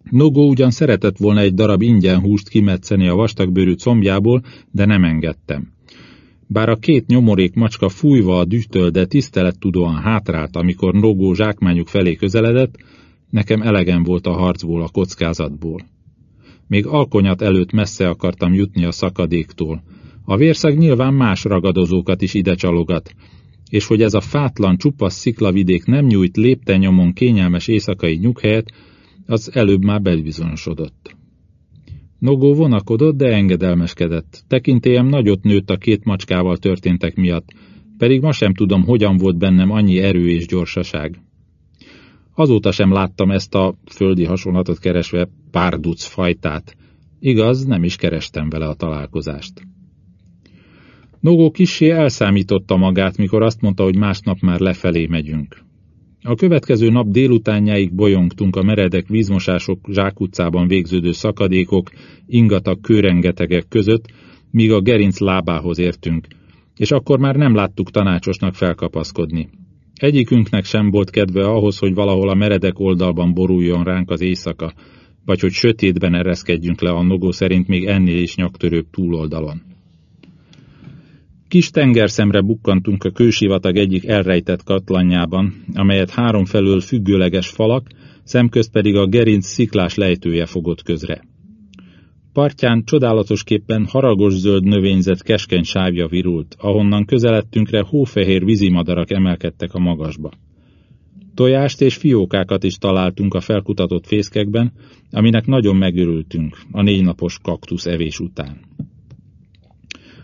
Nogó ugyan szeretett volna egy darab ingyen húst kimetszeni a vastagbőrű combjából, de nem engedtem. Bár a két nyomorék macska fújva a dühtől, de tisztelettudóan hátrált, amikor Nogó zsákmányuk felé közeledett, nekem elegem volt a harcból, a kockázatból. Még alkonyat előtt messze akartam jutni a szakadéktól. A vérszag nyilván más ragadozókat is ide csalogat, és hogy ez a fátlan, csupasz sziklavidék nem nyújt léptenyomon kényelmes éjszakai nyughelyet, az előbb már belbizonyosodott. Nogó vonakodott, de engedelmeskedett. Tekintélyem nagyot nőtt a két macskával történtek miatt, pedig ma sem tudom, hogyan volt bennem annyi erő és gyorsaság. Azóta sem láttam ezt a földi hasonlatot keresve párduc fajtát. Igaz, nem is kerestem vele a találkozást. Nogó kissé elszámította magát, mikor azt mondta, hogy másnap már lefelé megyünk. A következő nap délutánjáig bolyongtunk a meredek vízmosások zsákutcában végződő szakadékok, ingatag kőrengetegek között, míg a gerinc lábához értünk, és akkor már nem láttuk tanácsosnak felkapaszkodni. Egyikünknek sem volt kedve ahhoz, hogy valahol a meredek oldalban boruljon ránk az éjszaka, vagy hogy sötétben ereszkedjünk le a nogó szerint még ennél is nyaktörőbb túloldalon. Kis tengerszemre bukkantunk a kősivatag egyik elrejtett katlanjában, amelyet három felől függőleges falak, szemközt pedig a gerinc sziklás lejtője fogott közre. Partján csodálatosképpen haragos zöld növényzet keskeny sávja virult, ahonnan közeledtünkre hófehér vízimadarak emelkedtek a magasba. Tojást és fiókákat is találtunk a felkutatott fészkekben, aminek nagyon megörültünk a négy napos kaktusz evés után.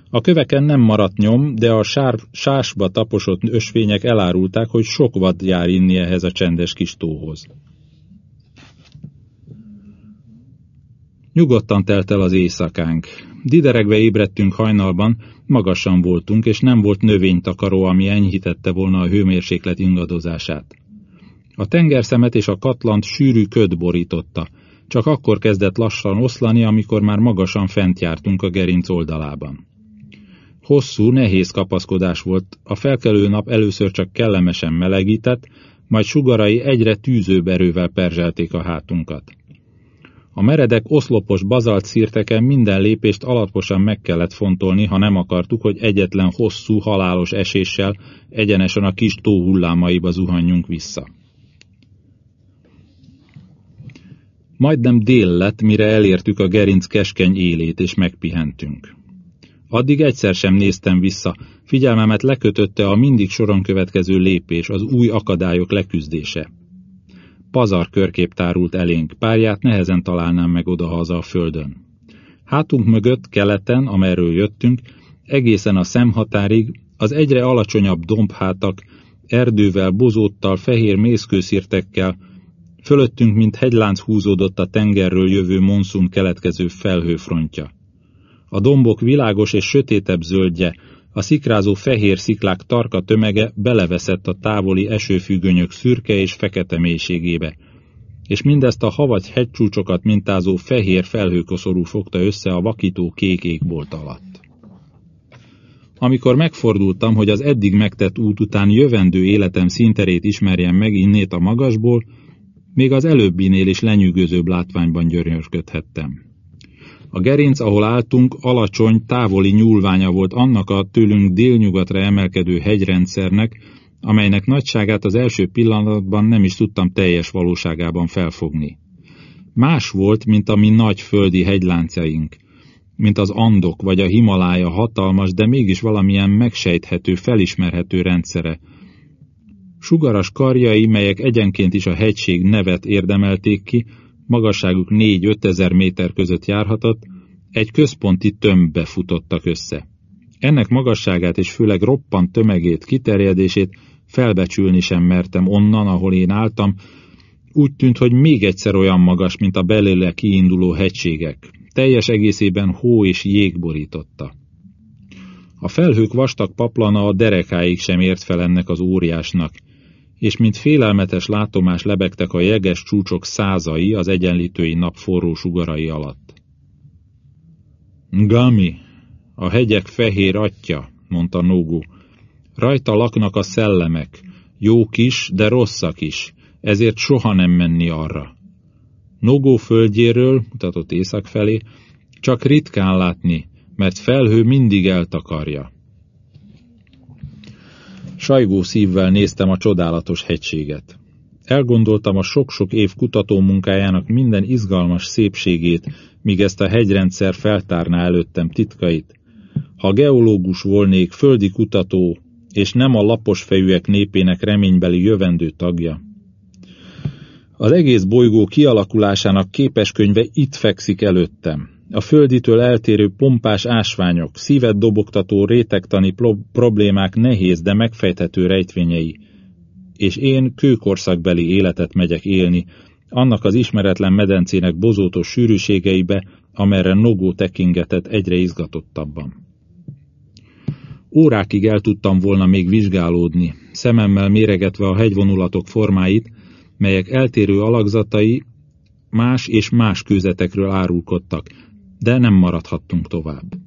A köveken nem maradt nyom, de a sár, sásba taposott ösvények elárulták, hogy sok vad jár inni ehhez a csendes kis tóhoz. Nyugodtan telt el az éjszakánk. Dideregve ébredtünk hajnalban, magasan voltunk, és nem volt növénytakaró, ami enyhítette volna a hőmérséklet ingadozását. A tengerszemet és a katlant sűrű köd borította, csak akkor kezdett lassan oszlani, amikor már magasan fent jártunk a gerinc oldalában. Hosszú, nehéz kapaszkodás volt, a felkelő nap először csak kellemesen melegített, majd sugarai egyre tűzőbb erővel perzselték a hátunkat. A meredek oszlopos bazalt szírteken minden lépést alaposan meg kellett fontolni, ha nem akartuk, hogy egyetlen hosszú, halálos eséssel egyenesen a kis tó hullámaiba zuhanjunk vissza. Majdnem dél lett, mire elértük a gerinc keskeny élét, és megpihentünk. Addig egyszer sem néztem vissza, figyelmemet lekötötte a mindig soron következő lépés, az új akadályok leküzdése. Pazar körkép tárult elénk, párját nehezen találnám meg odahaza a földön. Hátunk mögött, keleten, amerről jöttünk, egészen a szemhatárig az egyre alacsonyabb dombhátak, erdővel, bozóttal, fehér mészkőszirtekkel, fölöttünk, mint hegylánc húzódott a tengerről jövő monszun keletkező felhőfrontja. A dombok világos és sötétebb zöldje, a szikrázó fehér sziklák tarka tömege beleveszett a távoli esőfüggönyök szürke és fekete mélységébe, és mindezt a havagy hegycsúcsokat mintázó fehér felhőkoszorú fogta össze a vakító kék égbolt alatt. Amikor megfordultam, hogy az eddig megtett út után jövendő életem színterét ismerjem meg innét a magasból, még az előbbinél is lenyűgözőbb látványban gyönyörködhettem. A gerinc, ahol álltunk, alacsony, távoli nyúlványa volt annak a tőlünk délnyugatra emelkedő hegyrendszernek, amelynek nagyságát az első pillanatban nem is tudtam teljes valóságában felfogni. Más volt, mint a mi nagy földi hegyláncaink, mint az Andok vagy a Himalája hatalmas, de mégis valamilyen megsejthető, felismerhető rendszere. Sugaras karjai, melyek egyenként is a hegység nevet érdemelték ki, magasságuk 4-5 ezer méter között járhatott, egy központi tömbbe futottak össze. Ennek magasságát és főleg roppant tömegét, kiterjedését felbecsülni sem mertem onnan, ahol én álltam, úgy tűnt, hogy még egyszer olyan magas, mint a belőle kiinduló hegységek. Teljes egészében hó és jég borította. A felhők vastag paplana a derekáig sem ért fel ennek az óriásnak, és mint félelmetes látomás lebegtek a jeges csúcsok százai az egyenlítői nap forró sugarai alatt. Gami, a hegyek fehér atya, mondta Nógó. Rajta laknak a szellemek, jók is, de rosszak is, ezért soha nem menni arra. Nogó földjéről, mutatott észak felé, csak ritkán látni, mert felhő mindig eltakarja. Sajgó szívvel néztem a csodálatos hegységet. Elgondoltam a sok-sok év kutató munkájának minden izgalmas szépségét, míg ezt a hegyrendszer feltárná előttem titkait. Ha geológus volnék, földi kutató, és nem a lapos fejűek népének reménybeli jövendő tagja. Az egész bolygó kialakulásának képeskönyve itt fekszik előttem a földitől eltérő pompás ásványok, szívet dobogtató rétegtani problémák nehéz, de megfejthető rejtvényei, és én kőkorszakbeli életet megyek élni, annak az ismeretlen medencének bozótos sűrűségeibe, amerre Nogó tekingetett egyre izgatottabban. Órákig el tudtam volna még vizsgálódni, szememmel méregetve a hegyvonulatok formáit, melyek eltérő alakzatai más és más kőzetekről árulkodtak, de nem maradhattunk tovább.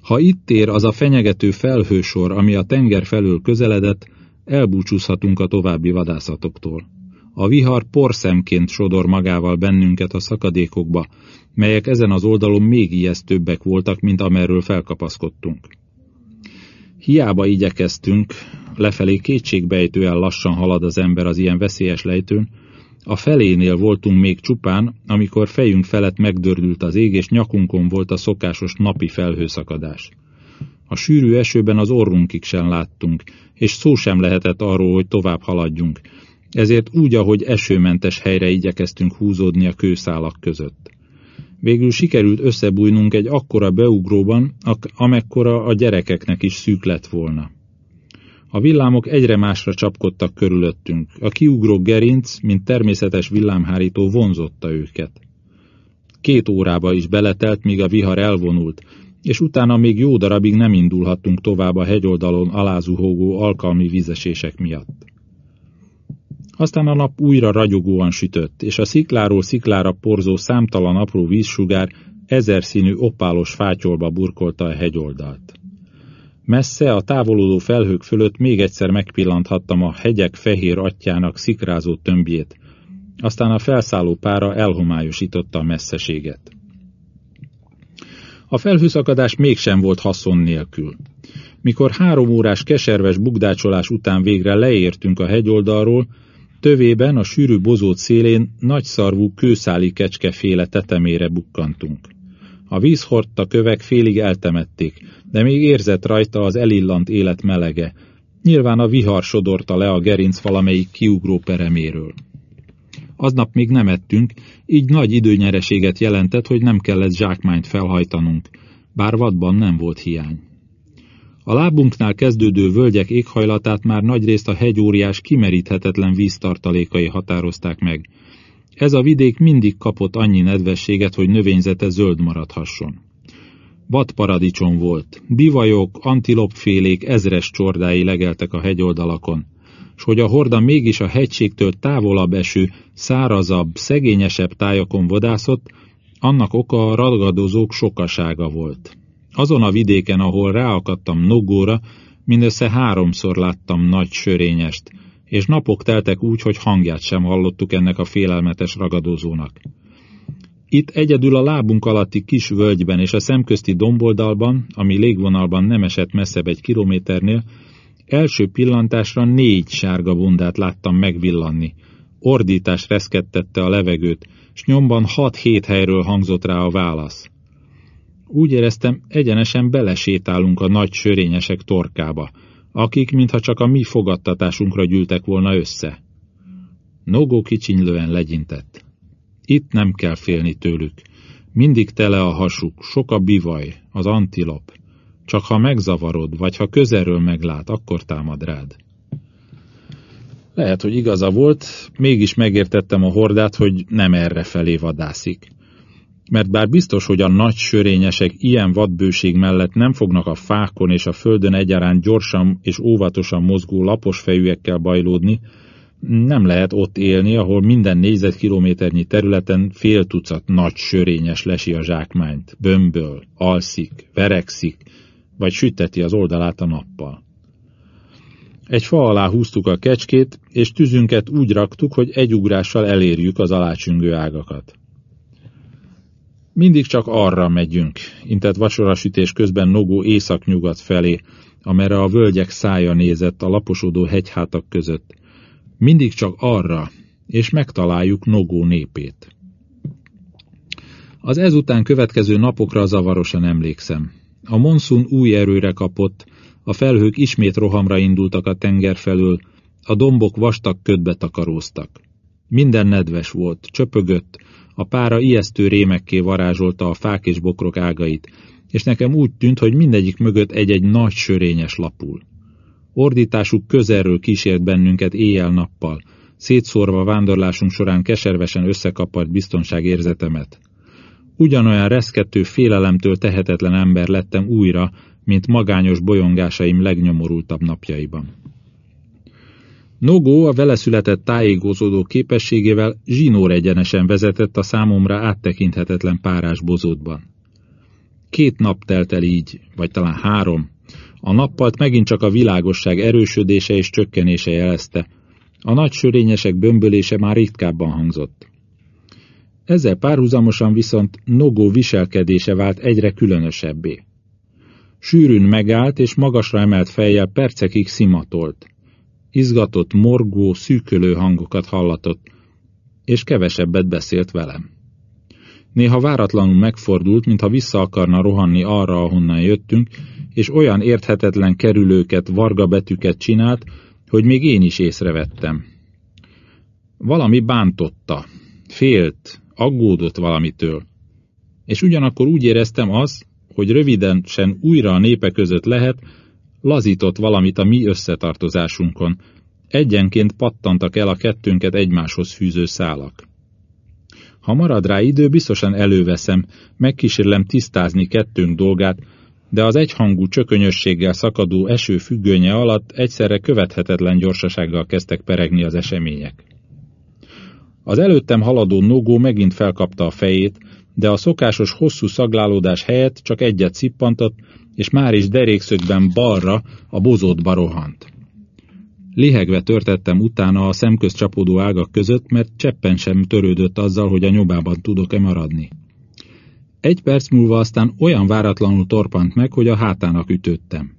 Ha itt ér az a fenyegető felhősor, ami a tenger felől közeledett, elbúcsúzhatunk a további vadászatoktól. A vihar porszemként sodor magával bennünket a szakadékokba, melyek ezen az oldalon még ijesztőbbek voltak, mint amerről felkapaszkodtunk. Hiába igyekeztünk, lefelé kétségbejtően lassan halad az ember az ilyen veszélyes lejtőn, a felénél voltunk még csupán, amikor fejünk felett megdördült az ég, és nyakunkon volt a szokásos napi felhőszakadás. A sűrű esőben az orrunkig sem láttunk, és szó sem lehetett arról, hogy tovább haladjunk, ezért úgy, ahogy esőmentes helyre igyekeztünk húzódni a kőszálak között. Végül sikerült összebújnunk egy akkora beugróban, amekkora a gyerekeknek is szűk lett volna. A villámok egyre másra csapkodtak körülöttünk. A kiugró gerinc, mint természetes villámhárító vonzotta őket. Két órába is beletelt, míg a vihar elvonult, és utána még jó darabig nem indulhattunk tovább a hegyoldalon alázuhógó alkalmi vízesések miatt. Aztán a nap újra ragyogóan sütött, és a szikláról sziklára porzó számtalan apró vízsugár ezer színű opálos fátyolba burkolta a hegyoldalt. Messze a távolodó felhők fölött még egyszer megpillanthattam a hegyek fehér atyának szikrázó tömbjét, aztán a felszálló pára elhomályosította a messzeséget. A felhőszakadás mégsem volt haszon nélkül. Mikor három órás keserves bugdácsolás után végre leértünk a hegyoldalról, tövében a sűrű bozót szélén nagyszarvú kőszáli kecskeféle tetemére bukkantunk. A víz hordta kövek félig eltemették, de még érzett rajta az elillant élet melege. Nyilván a vihar sodorta le a gerinc valamelyik kiugró pereméről. Aznap még nem ettünk, így nagy időnyereséget jelentett, hogy nem kellett zsákmányt felhajtanunk, bár vadban nem volt hiány. A lábunknál kezdődő völgyek éghajlatát már nagyrészt a hegyóriás kimeríthetetlen víztartalékai határozták meg. Ez a vidék mindig kapott annyi nedvességet, hogy növényzete zöld maradhasson. Vadparadicsom volt, bivajok, antilopfélék ezres csordái legeltek a hegyoldalakon, s hogy a horda mégis a hegységtől távolabb eső, szárazabb, szegényesebb tájakon vadászott, annak oka a ragadozók sokasága volt. Azon a vidéken, ahol ráakadtam Nogóra, mindössze háromszor láttam nagy sörényest, és napok teltek úgy, hogy hangját sem hallottuk ennek a félelmetes ragadozónak. Itt egyedül a lábunk alatti kis völgyben és a szemközti domboldalban, ami légvonalban nem esett messzebb egy kilométernél, első pillantásra négy sárga bundát láttam megvillanni. Ordítás reszkettette a levegőt, s nyomban hat-hét helyről hangzott rá a válasz. Úgy éreztem, egyenesen belesétálunk a nagy sörényesek torkába, akik mintha csak a mi fogadtatásunkra gyűltek volna össze. Nogó kicsinylően legyintett. Itt nem kell félni tőlük. Mindig tele a hasuk, sok a bivaj, az antilop. Csak ha megzavarod, vagy ha közelről meglát, akkor támad rád. Lehet, hogy igaza volt, mégis megértettem a hordát, hogy nem erre felé vadászik mert bár biztos, hogy a nagy sörényesek ilyen vadbőség mellett nem fognak a fákon és a földön egyaránt gyorsan és óvatosan mozgó lapos fejűekkel bajlódni, nem lehet ott élni, ahol minden négyzetkilométernyi területen fél tucat nagy sörényes lesi a zsákmányt, bömböl, alszik, verekszik, vagy süteti az oldalát a nappal. Egy fa alá húztuk a kecskét, és tüzünket úgy raktuk, hogy egy ugrással elérjük az alácsüngő ágakat. Mindig csak arra megyünk, intett vacsorasütés közben Nogó északnyugat felé, amerre a völgyek szája nézett a laposodó hegyhátak között. Mindig csak arra, és megtaláljuk Nogó népét. Az ezután következő napokra zavarosan emlékszem. A monszun új erőre kapott, a felhők ismét rohamra indultak a tenger felől, a dombok vastag ködbe takaróztak. Minden nedves volt, csöpögött, a pára ijesztő rémekké varázsolta a fák és bokrok ágait, és nekem úgy tűnt, hogy mindegyik mögött egy-egy nagy sörényes lapul. Ordításuk közelről kísért bennünket éjjel-nappal, szétszórva vándorlásunk során keservesen összekapart biztonságérzetemet. Ugyanolyan reszkettő félelemtől tehetetlen ember lettem újra, mint magányos bolyongásaim legnyomorultabb napjaiban. Nogó a vele született tájékozódó képességével zsinór egyenesen vezetett a számomra áttekinthetetlen párás bozótban. Két nap telt el így, vagy talán három. A nappalt megint csak a világosság erősödése és csökkenése jelezte. A nagy sörényesek bömbölése már ritkábban hangzott. Ezzel párhuzamosan viszont Nogó viselkedése vált egyre különösebbé. Sűrűn megállt és magasra emelt fejjel percekig szimatolt izgatott, morgó, szűkölő hangokat hallatott, és kevesebbet beszélt velem. Néha váratlanul megfordult, mintha vissza akarna rohanni arra, ahonnan jöttünk, és olyan érthetetlen kerülőket, varga betűket csinált, hogy még én is észrevettem. Valami bántotta, félt, aggódott valamitől, és ugyanakkor úgy éreztem az, hogy röviden sen újra a népe között lehet, lazított valamit a mi összetartozásunkon. Egyenként pattantak el a kettőnket egymáshoz fűző szálak. Ha marad rá idő, biztosan előveszem, megkísérlem tisztázni kettőnk dolgát, de az egyhangú csökönyösséggel szakadó eső függönye alatt egyszerre követhetetlen gyorsasággal kezdtek peregni az események. Az előttem haladó Nogó megint felkapta a fejét, de a szokásos hosszú szaglálódás helyett csak egyet szippantott, és már is derékszögben balra a bozótba rohant. Lihegve törtettem utána a szemköz csapódó ágak között, mert cseppen sem törődött azzal, hogy a nyomában tudok-e maradni. Egy perc múlva aztán olyan váratlanul torpant meg, hogy a hátának ütöttem.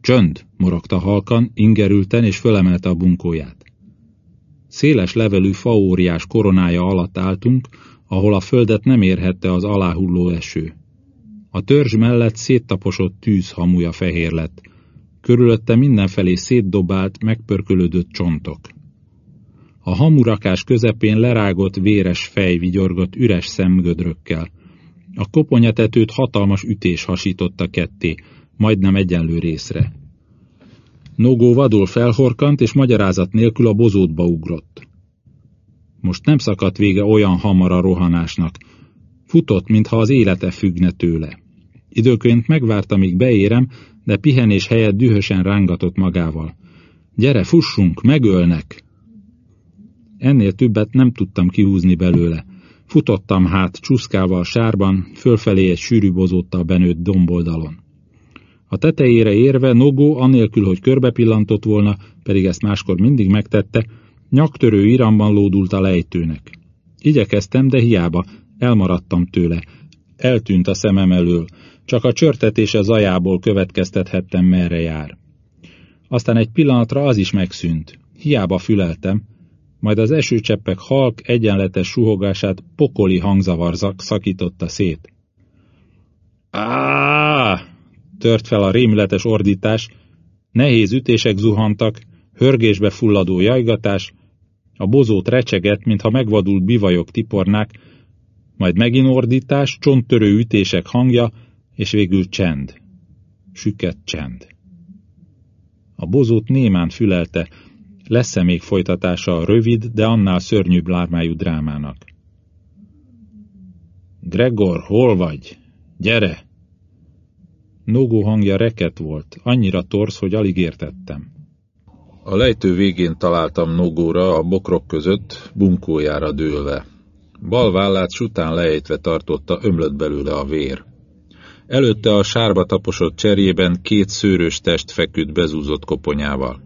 Csönd, morogta halkan, ingerülten és fölemelte a bunkóját. Széles levelű faóriás koronája alatt álltunk, ahol a földet nem érhette az aláhulló eső. A törzs mellett széttaposott tűz hamuja fehér lett, körülötte mindenfelé szétdobált, megpörkölődött csontok. A hamurakás közepén lerágott véres fej vigyorgott üres szemgödrökkel. A koponyatetőt hatalmas ütés hasította ketté, majdnem egyenlő részre. Nogó vadul felhorkant, és magyarázat nélkül a bozótba ugrott. Most nem szakadt vége olyan hamar a rohanásnak. Futott, mintha az élete függne tőle. Időként megvárta, míg beérem, de pihenés helyett dühösen rángatott magával. Gyere, fussunk, megölnek! Ennél többet nem tudtam kihúzni belőle. Futottam hát csúszkával a sárban, fölfelé egy sűrű bozóttal benőtt domboldalon. A tetejére érve Nogó, anélkül, hogy körbepillantott volna, pedig ezt máskor mindig megtette, nyaktörő iramban lódult a lejtőnek. Igyekeztem, de hiába, elmaradtam tőle. Eltűnt a szemem elől, csak a csörtetése zajából következtethettem, merre jár. Aztán egy pillanatra az is megszűnt. Hiába füleltem, majd az esőcseppek halk, egyenletes suhogását pokoli hangzavar szakította szét. Á! tört fel a rémületes ordítás, nehéz ütések zuhantak, hörgésbe fulladó jajgatás, a bozót recsegett, mintha megvadult bivajok tipornák, majd megint ordítás, csonttörő ütések hangja, és végül csend. Süket csend. A bozót némán fülelte, lesz-e még folytatása a rövid, de annál szörnyűbb lármájú drámának. Gregor, hol vagy? Gyere! Nogó hangja reket volt, annyira torsz, hogy alig értettem. A lejtő végén találtam Nogóra a bokrok között, bunkójára dőlve. Bal vállát sután lejtve tartotta, ömlött belőle a vér. Előtte a sárba taposott cserjében két szőrös test feküdt bezúzott koponyával.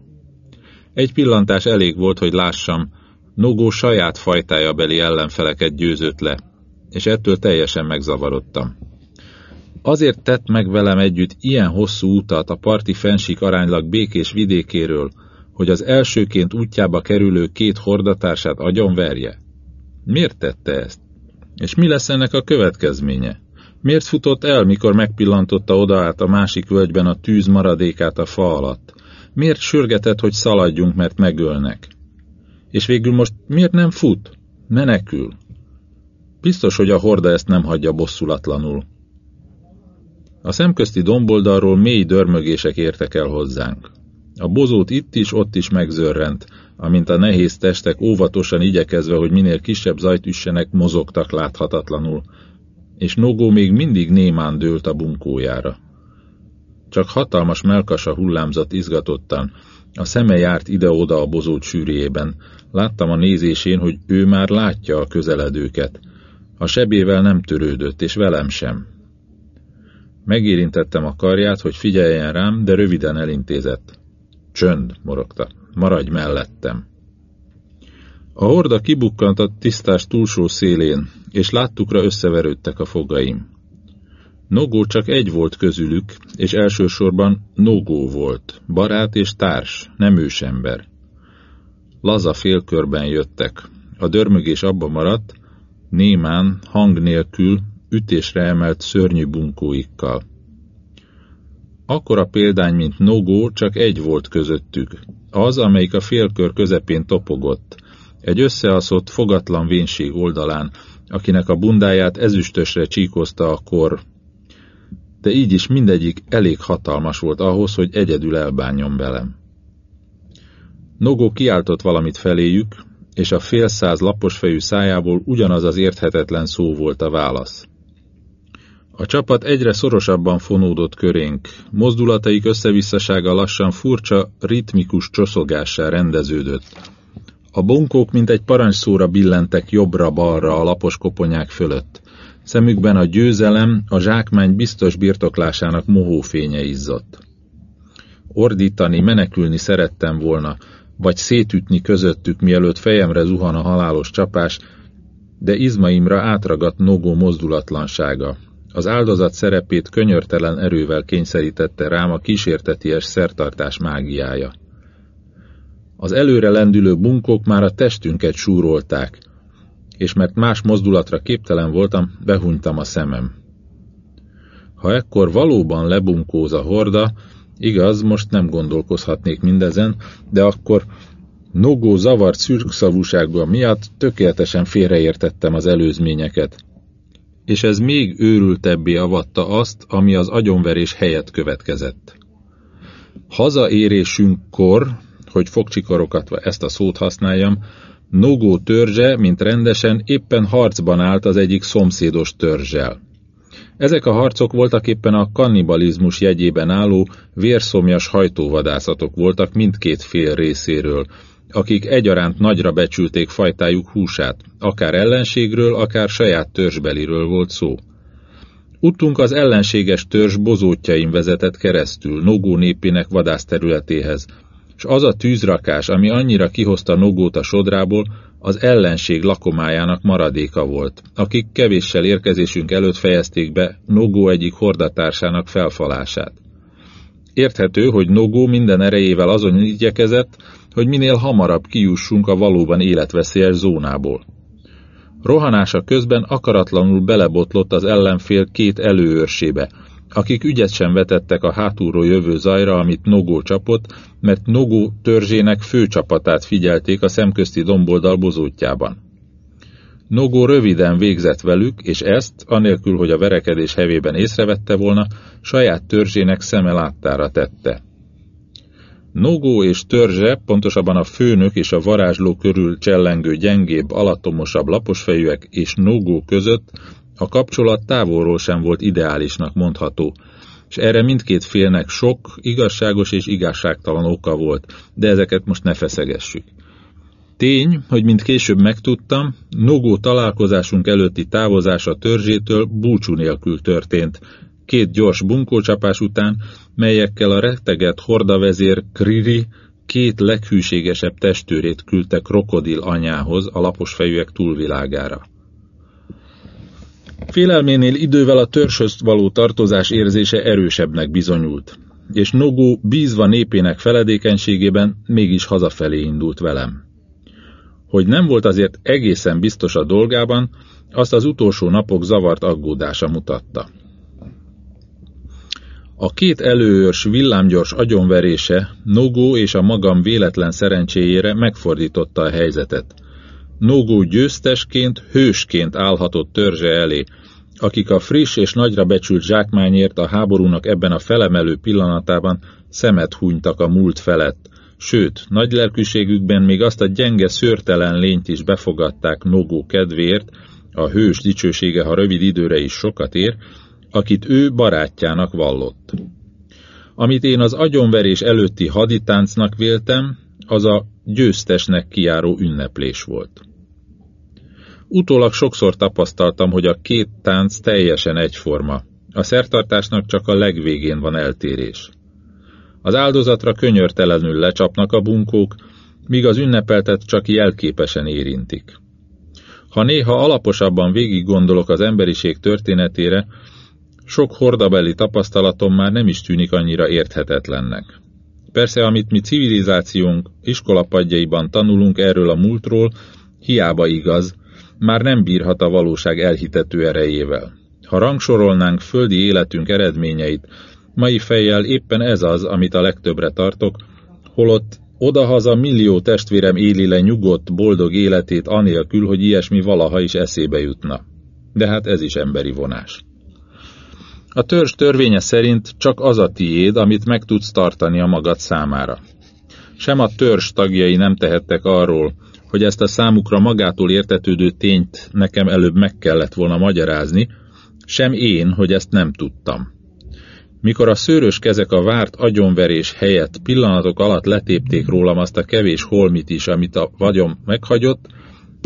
Egy pillantás elég volt, hogy lássam, Nogó saját fajtája beli ellenfeleket győzött le, és ettől teljesen megzavarodtam. Azért tett meg velem együtt ilyen hosszú utat a parti fensik aránylag békés vidékéről, hogy az elsőként útjába kerülő két hordatársát agyonverje? Miért tette ezt? És mi lesz ennek a következménye? Miért futott el, mikor megpillantotta oda a másik völgyben a tűz maradékát a fa alatt? Miért sürgetett, hogy szaladjunk, mert megölnek? És végül most miért nem fut? Menekül. Biztos, hogy a horda ezt nem hagyja bosszulatlanul. A szemközti domboldalról mély dörmögések értek el hozzánk. A bozót itt is, ott is megzörrent, amint a nehéz testek óvatosan igyekezve, hogy minél kisebb zajt üssenek, mozogtak láthatatlanul, és Nogó még mindig némán dőlt a bunkójára. Csak hatalmas melkasa hullámzott izgatottan, a szeme járt ide-oda a bozót sűrűjében. Láttam a nézésén, hogy ő már látja a közeledőket. A sebével nem törődött, és velem sem. Megérintettem a karját, hogy figyeljen rám, de röviden elintézett. Csönd, morogta. Maradj mellettem. A horda kibukkant a tisztás túlsó szélén, és láttukra összeverődtek a fogaim. Nogó csak egy volt közülük, és elsősorban Nogó volt, barát és társ, nem ősember. Laza félkörben jöttek. A dörmögés abba maradt, némán, hang nélkül, ütésre emelt szörnyű bunkóikkal. Akkora példány, mint Nogó, csak egy volt közöttük, az, amelyik a félkör közepén topogott, egy összeaszott, fogatlan vénség oldalán, akinek a bundáját ezüstösre csíkozta a kor, de így is mindegyik elég hatalmas volt ahhoz, hogy egyedül elbánjon velem. Nogó kiáltott valamit feléjük, és a fél száz laposfejű szájából ugyanaz az érthetetlen szó volt a válasz. A csapat egyre szorosabban fonódott körénk, mozdulataik összevisszasága lassan furcsa, ritmikus csoszogássá rendeződött. A bonkók, mint egy parancsszóra billentek jobbra-balra a lapos koponyák fölött. Szemükben a győzelem, a zsákmány biztos birtoklásának mohófénye izzott. Ordítani, menekülni szerettem volna, vagy szétütni közöttük, mielőtt fejemre zuhan a halálos csapás, de izmaimra átragadt nogó mozdulatlansága, az áldozat szerepét könyörtelen erővel kényszerítette rám a kísérteties szertartás mágiája. Az előre lendülő bunkók már a testünket súrolták, és mert más mozdulatra képtelen voltam, behunytam a szemem. Ha ekkor valóban lebunkóz a horda, igaz, most nem gondolkozhatnék mindezen, de akkor Nogó zavart szürkszavúsága miatt tökéletesen félreértettem az előzményeket. És ez még őrültebbé avatta azt, ami az agyonverés helyett következett. Hazaérésünkkor, hogy fogcsikarokat ezt a szót használjam, Nogó törzse, mint rendesen, éppen harcban állt az egyik szomszédos törzsel. Ezek a harcok voltak éppen a kannibalizmus jegyében álló, vérszomjas hajtóvadászatok voltak mindkét fél részéről, akik egyaránt nagyra becsülték fajtájuk húsát, akár ellenségről, akár saját törzsbeliről volt szó. Utunk az ellenséges törzs bozótjain vezetett keresztül, Nogó népének vadászterületéhez, és az a tűzrakás, ami annyira kihozta Nogót a sodrából, az ellenség lakomájának maradéka volt, akik kevéssel érkezésünk előtt fejezték be Nogó egyik hordatársának felfalását. Érthető, hogy Nogó minden erejével azon igyekezett, hogy minél hamarabb kijussunk a valóban életveszélyes zónából. Rohanása közben akaratlanul belebotlott az ellenfél két előőrsébe, akik ügyet sem vetettek a hátulról jövő zajra, amit Nogó csapott, mert Nogó törzsének főcsapatát figyelték a szemközti domboldal bozótjában. Nogó röviden végzett velük, és ezt, anélkül, hogy a verekedés hevében észrevette volna, saját törzsének szeme láttára tette. Nogó és törzse, pontosabban a főnök és a varázsló körül csellengő gyengébb, alatomosabb laposfejűek és Nogó között a kapcsolat távolról sem volt ideálisnak mondható, és erre mindkét félnek sok, igazságos és igazságtalan oka volt, de ezeket most ne feszegessük. Tény, hogy mint később megtudtam, Nogó találkozásunk előtti távozása törzsétől búcsú nélkül történt, két gyors bunkócsapás után, melyekkel a retteget hordavezér Kriri két leghűségesebb testőrét küldte krokodil anyához a lapos fejűek túlvilágára. Félelménél idővel a törzshöz való tartozás érzése erősebbnek bizonyult, és Nogó bízva népének feledékenységében mégis hazafelé indult velem. Hogy nem volt azért egészen biztos a dolgában, azt az utolsó napok zavart aggódása mutatta. A két előőrs villámgyors agyonverése Nogó és a magam véletlen szerencséjére megfordította a helyzetet. Nogó győztesként, hősként állhatott törzse elé, akik a friss és nagyra becsült zsákmányért a háborúnak ebben a felemelő pillanatában szemet hunytak a múlt felett, sőt, nagy lelkűségükben még azt a gyenge, szőrtelen lényt is befogadták Nogó kedvéért, a hős dicsősége, ha rövid időre is sokat ér, akit ő barátjának vallott. Amit én az agyonverés előtti haditáncnak véltem, az a győztesnek kiáró ünneplés volt. Utólag sokszor tapasztaltam, hogy a két tánc teljesen egyforma. A szertartásnak csak a legvégén van eltérés. Az áldozatra könyörtelenül lecsapnak a bunkók, míg az ünnepeltet csak jelképesen érintik. Ha néha alaposabban végig gondolok az emberiség történetére, sok hordabeli tapasztalatom már nem is tűnik annyira érthetetlennek. Persze, amit mi civilizációnk iskolapadjaiban tanulunk erről a múltról, hiába igaz, már nem bírhat a valóság elhitető erejével. Ha rangsorolnánk földi életünk eredményeit, mai fejjel éppen ez az, amit a legtöbbre tartok, holott odahaza millió testvérem éli le nyugodt, boldog életét anélkül, hogy ilyesmi valaha is eszébe jutna. De hát ez is emberi vonás. A törzs törvénye szerint csak az a tiéd, amit meg tudsz tartani a magad számára. Sem a törzs tagjai nem tehettek arról, hogy ezt a számukra magától értetődő tényt nekem előbb meg kellett volna magyarázni, sem én, hogy ezt nem tudtam. Mikor a szőrös kezek a várt agyonverés helyett pillanatok alatt letépték rólam azt a kevés holmit is, amit a vagyom meghagyott,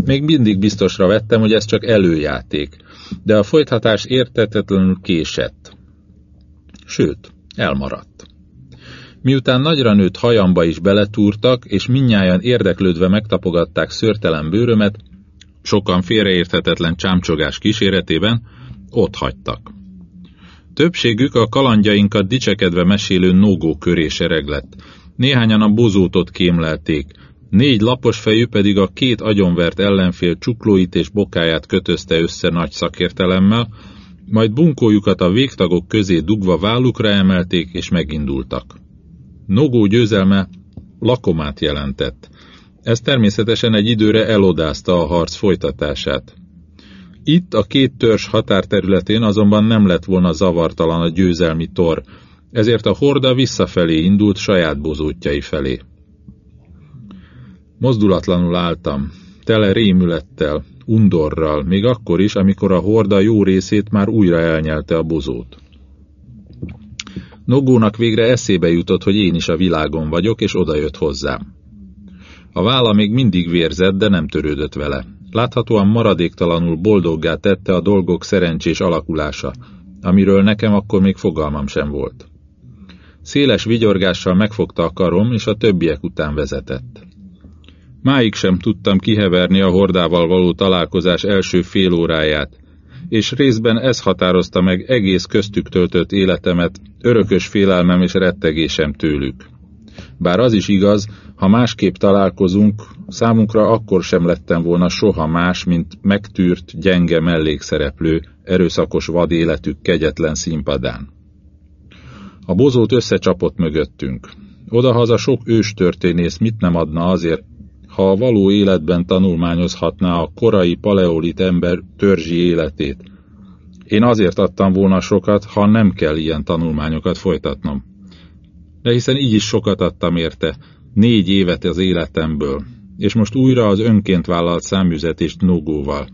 még mindig biztosra vettem, hogy ez csak előjáték, de a folytatás értetetlenül késett. Sőt, elmaradt. Miután nagyra nőtt hajamba is beletúrtak, és minnyáján érdeklődve megtapogatták szörtelen bőrömet, sokan félreérthetetlen csámcsogás kíséretében, ott hagytak. Többségük a kalandjainkat dicsekedve mesélő nógó köré sereglett, Néhányan a bozótot kémlelték, négy lapos fejű pedig a két agyonvert ellenfél csuklóit és bokáját kötözte össze nagy szakértelemmel, majd bunkójukat a végtagok közé dugva vállukra emelték és megindultak. Nogó győzelme lakomát jelentett. Ez természetesen egy időre elodázta a harc folytatását. Itt a két törzs határterületén azonban nem lett volna zavartalan a győzelmi tor, ezért a horda visszafelé indult saját bozótjai felé. Mozdulatlanul álltam, tele rémülettel, undorral, még akkor is, amikor a horda jó részét már újra elnyelte a bozót. Nogónak végre eszébe jutott, hogy én is a világon vagyok, és odajött hozzám. A válla még mindig vérzett, de nem törődött vele. Láthatóan maradéktalanul boldoggá tette a dolgok szerencsés alakulása, amiről nekem akkor még fogalmam sem volt. Széles vigyorgással megfogta a karom, és a többiek után vezetett. Máig sem tudtam kiheverni a hordával való találkozás első fél óráját, és részben ez határozta meg egész köztük töltött életemet, örökös félelmem és rettegésem tőlük. Bár az is igaz, ha másképp találkozunk, számunkra akkor sem lettem volna soha más, mint megtűrt, gyenge mellékszereplő, erőszakos vadéletük kegyetlen színpadán. A bozót összecsapott mögöttünk. Odahaza sok őstörténész mit nem adna azért, ha a való életben tanulmányozhatná a korai paleolit ember törzsi életét. Én azért adtam volna sokat, ha nem kell ilyen tanulmányokat folytatnom. De hiszen így is sokat adtam érte, négy évet az életemből, és most újra az önként vállalt számüzetést nógóval,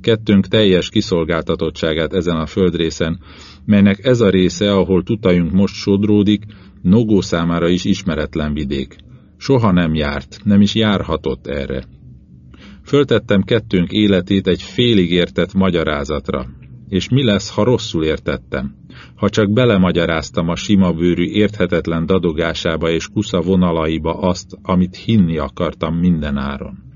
kettőnk teljes kiszolgáltatottságát ezen a földrészen, melynek ez a része, ahol tutajunk most sodródik, Nogó számára is ismeretlen vidék. Soha nem járt, nem is járhatott erre. Föltettem kettőnk életét egy félig értett magyarázatra. És mi lesz, ha rosszul értettem? Ha csak belemagyaráztam a sima bőrű érthetetlen dadogásába és kusza vonalaiba azt, amit hinni akartam minden áron.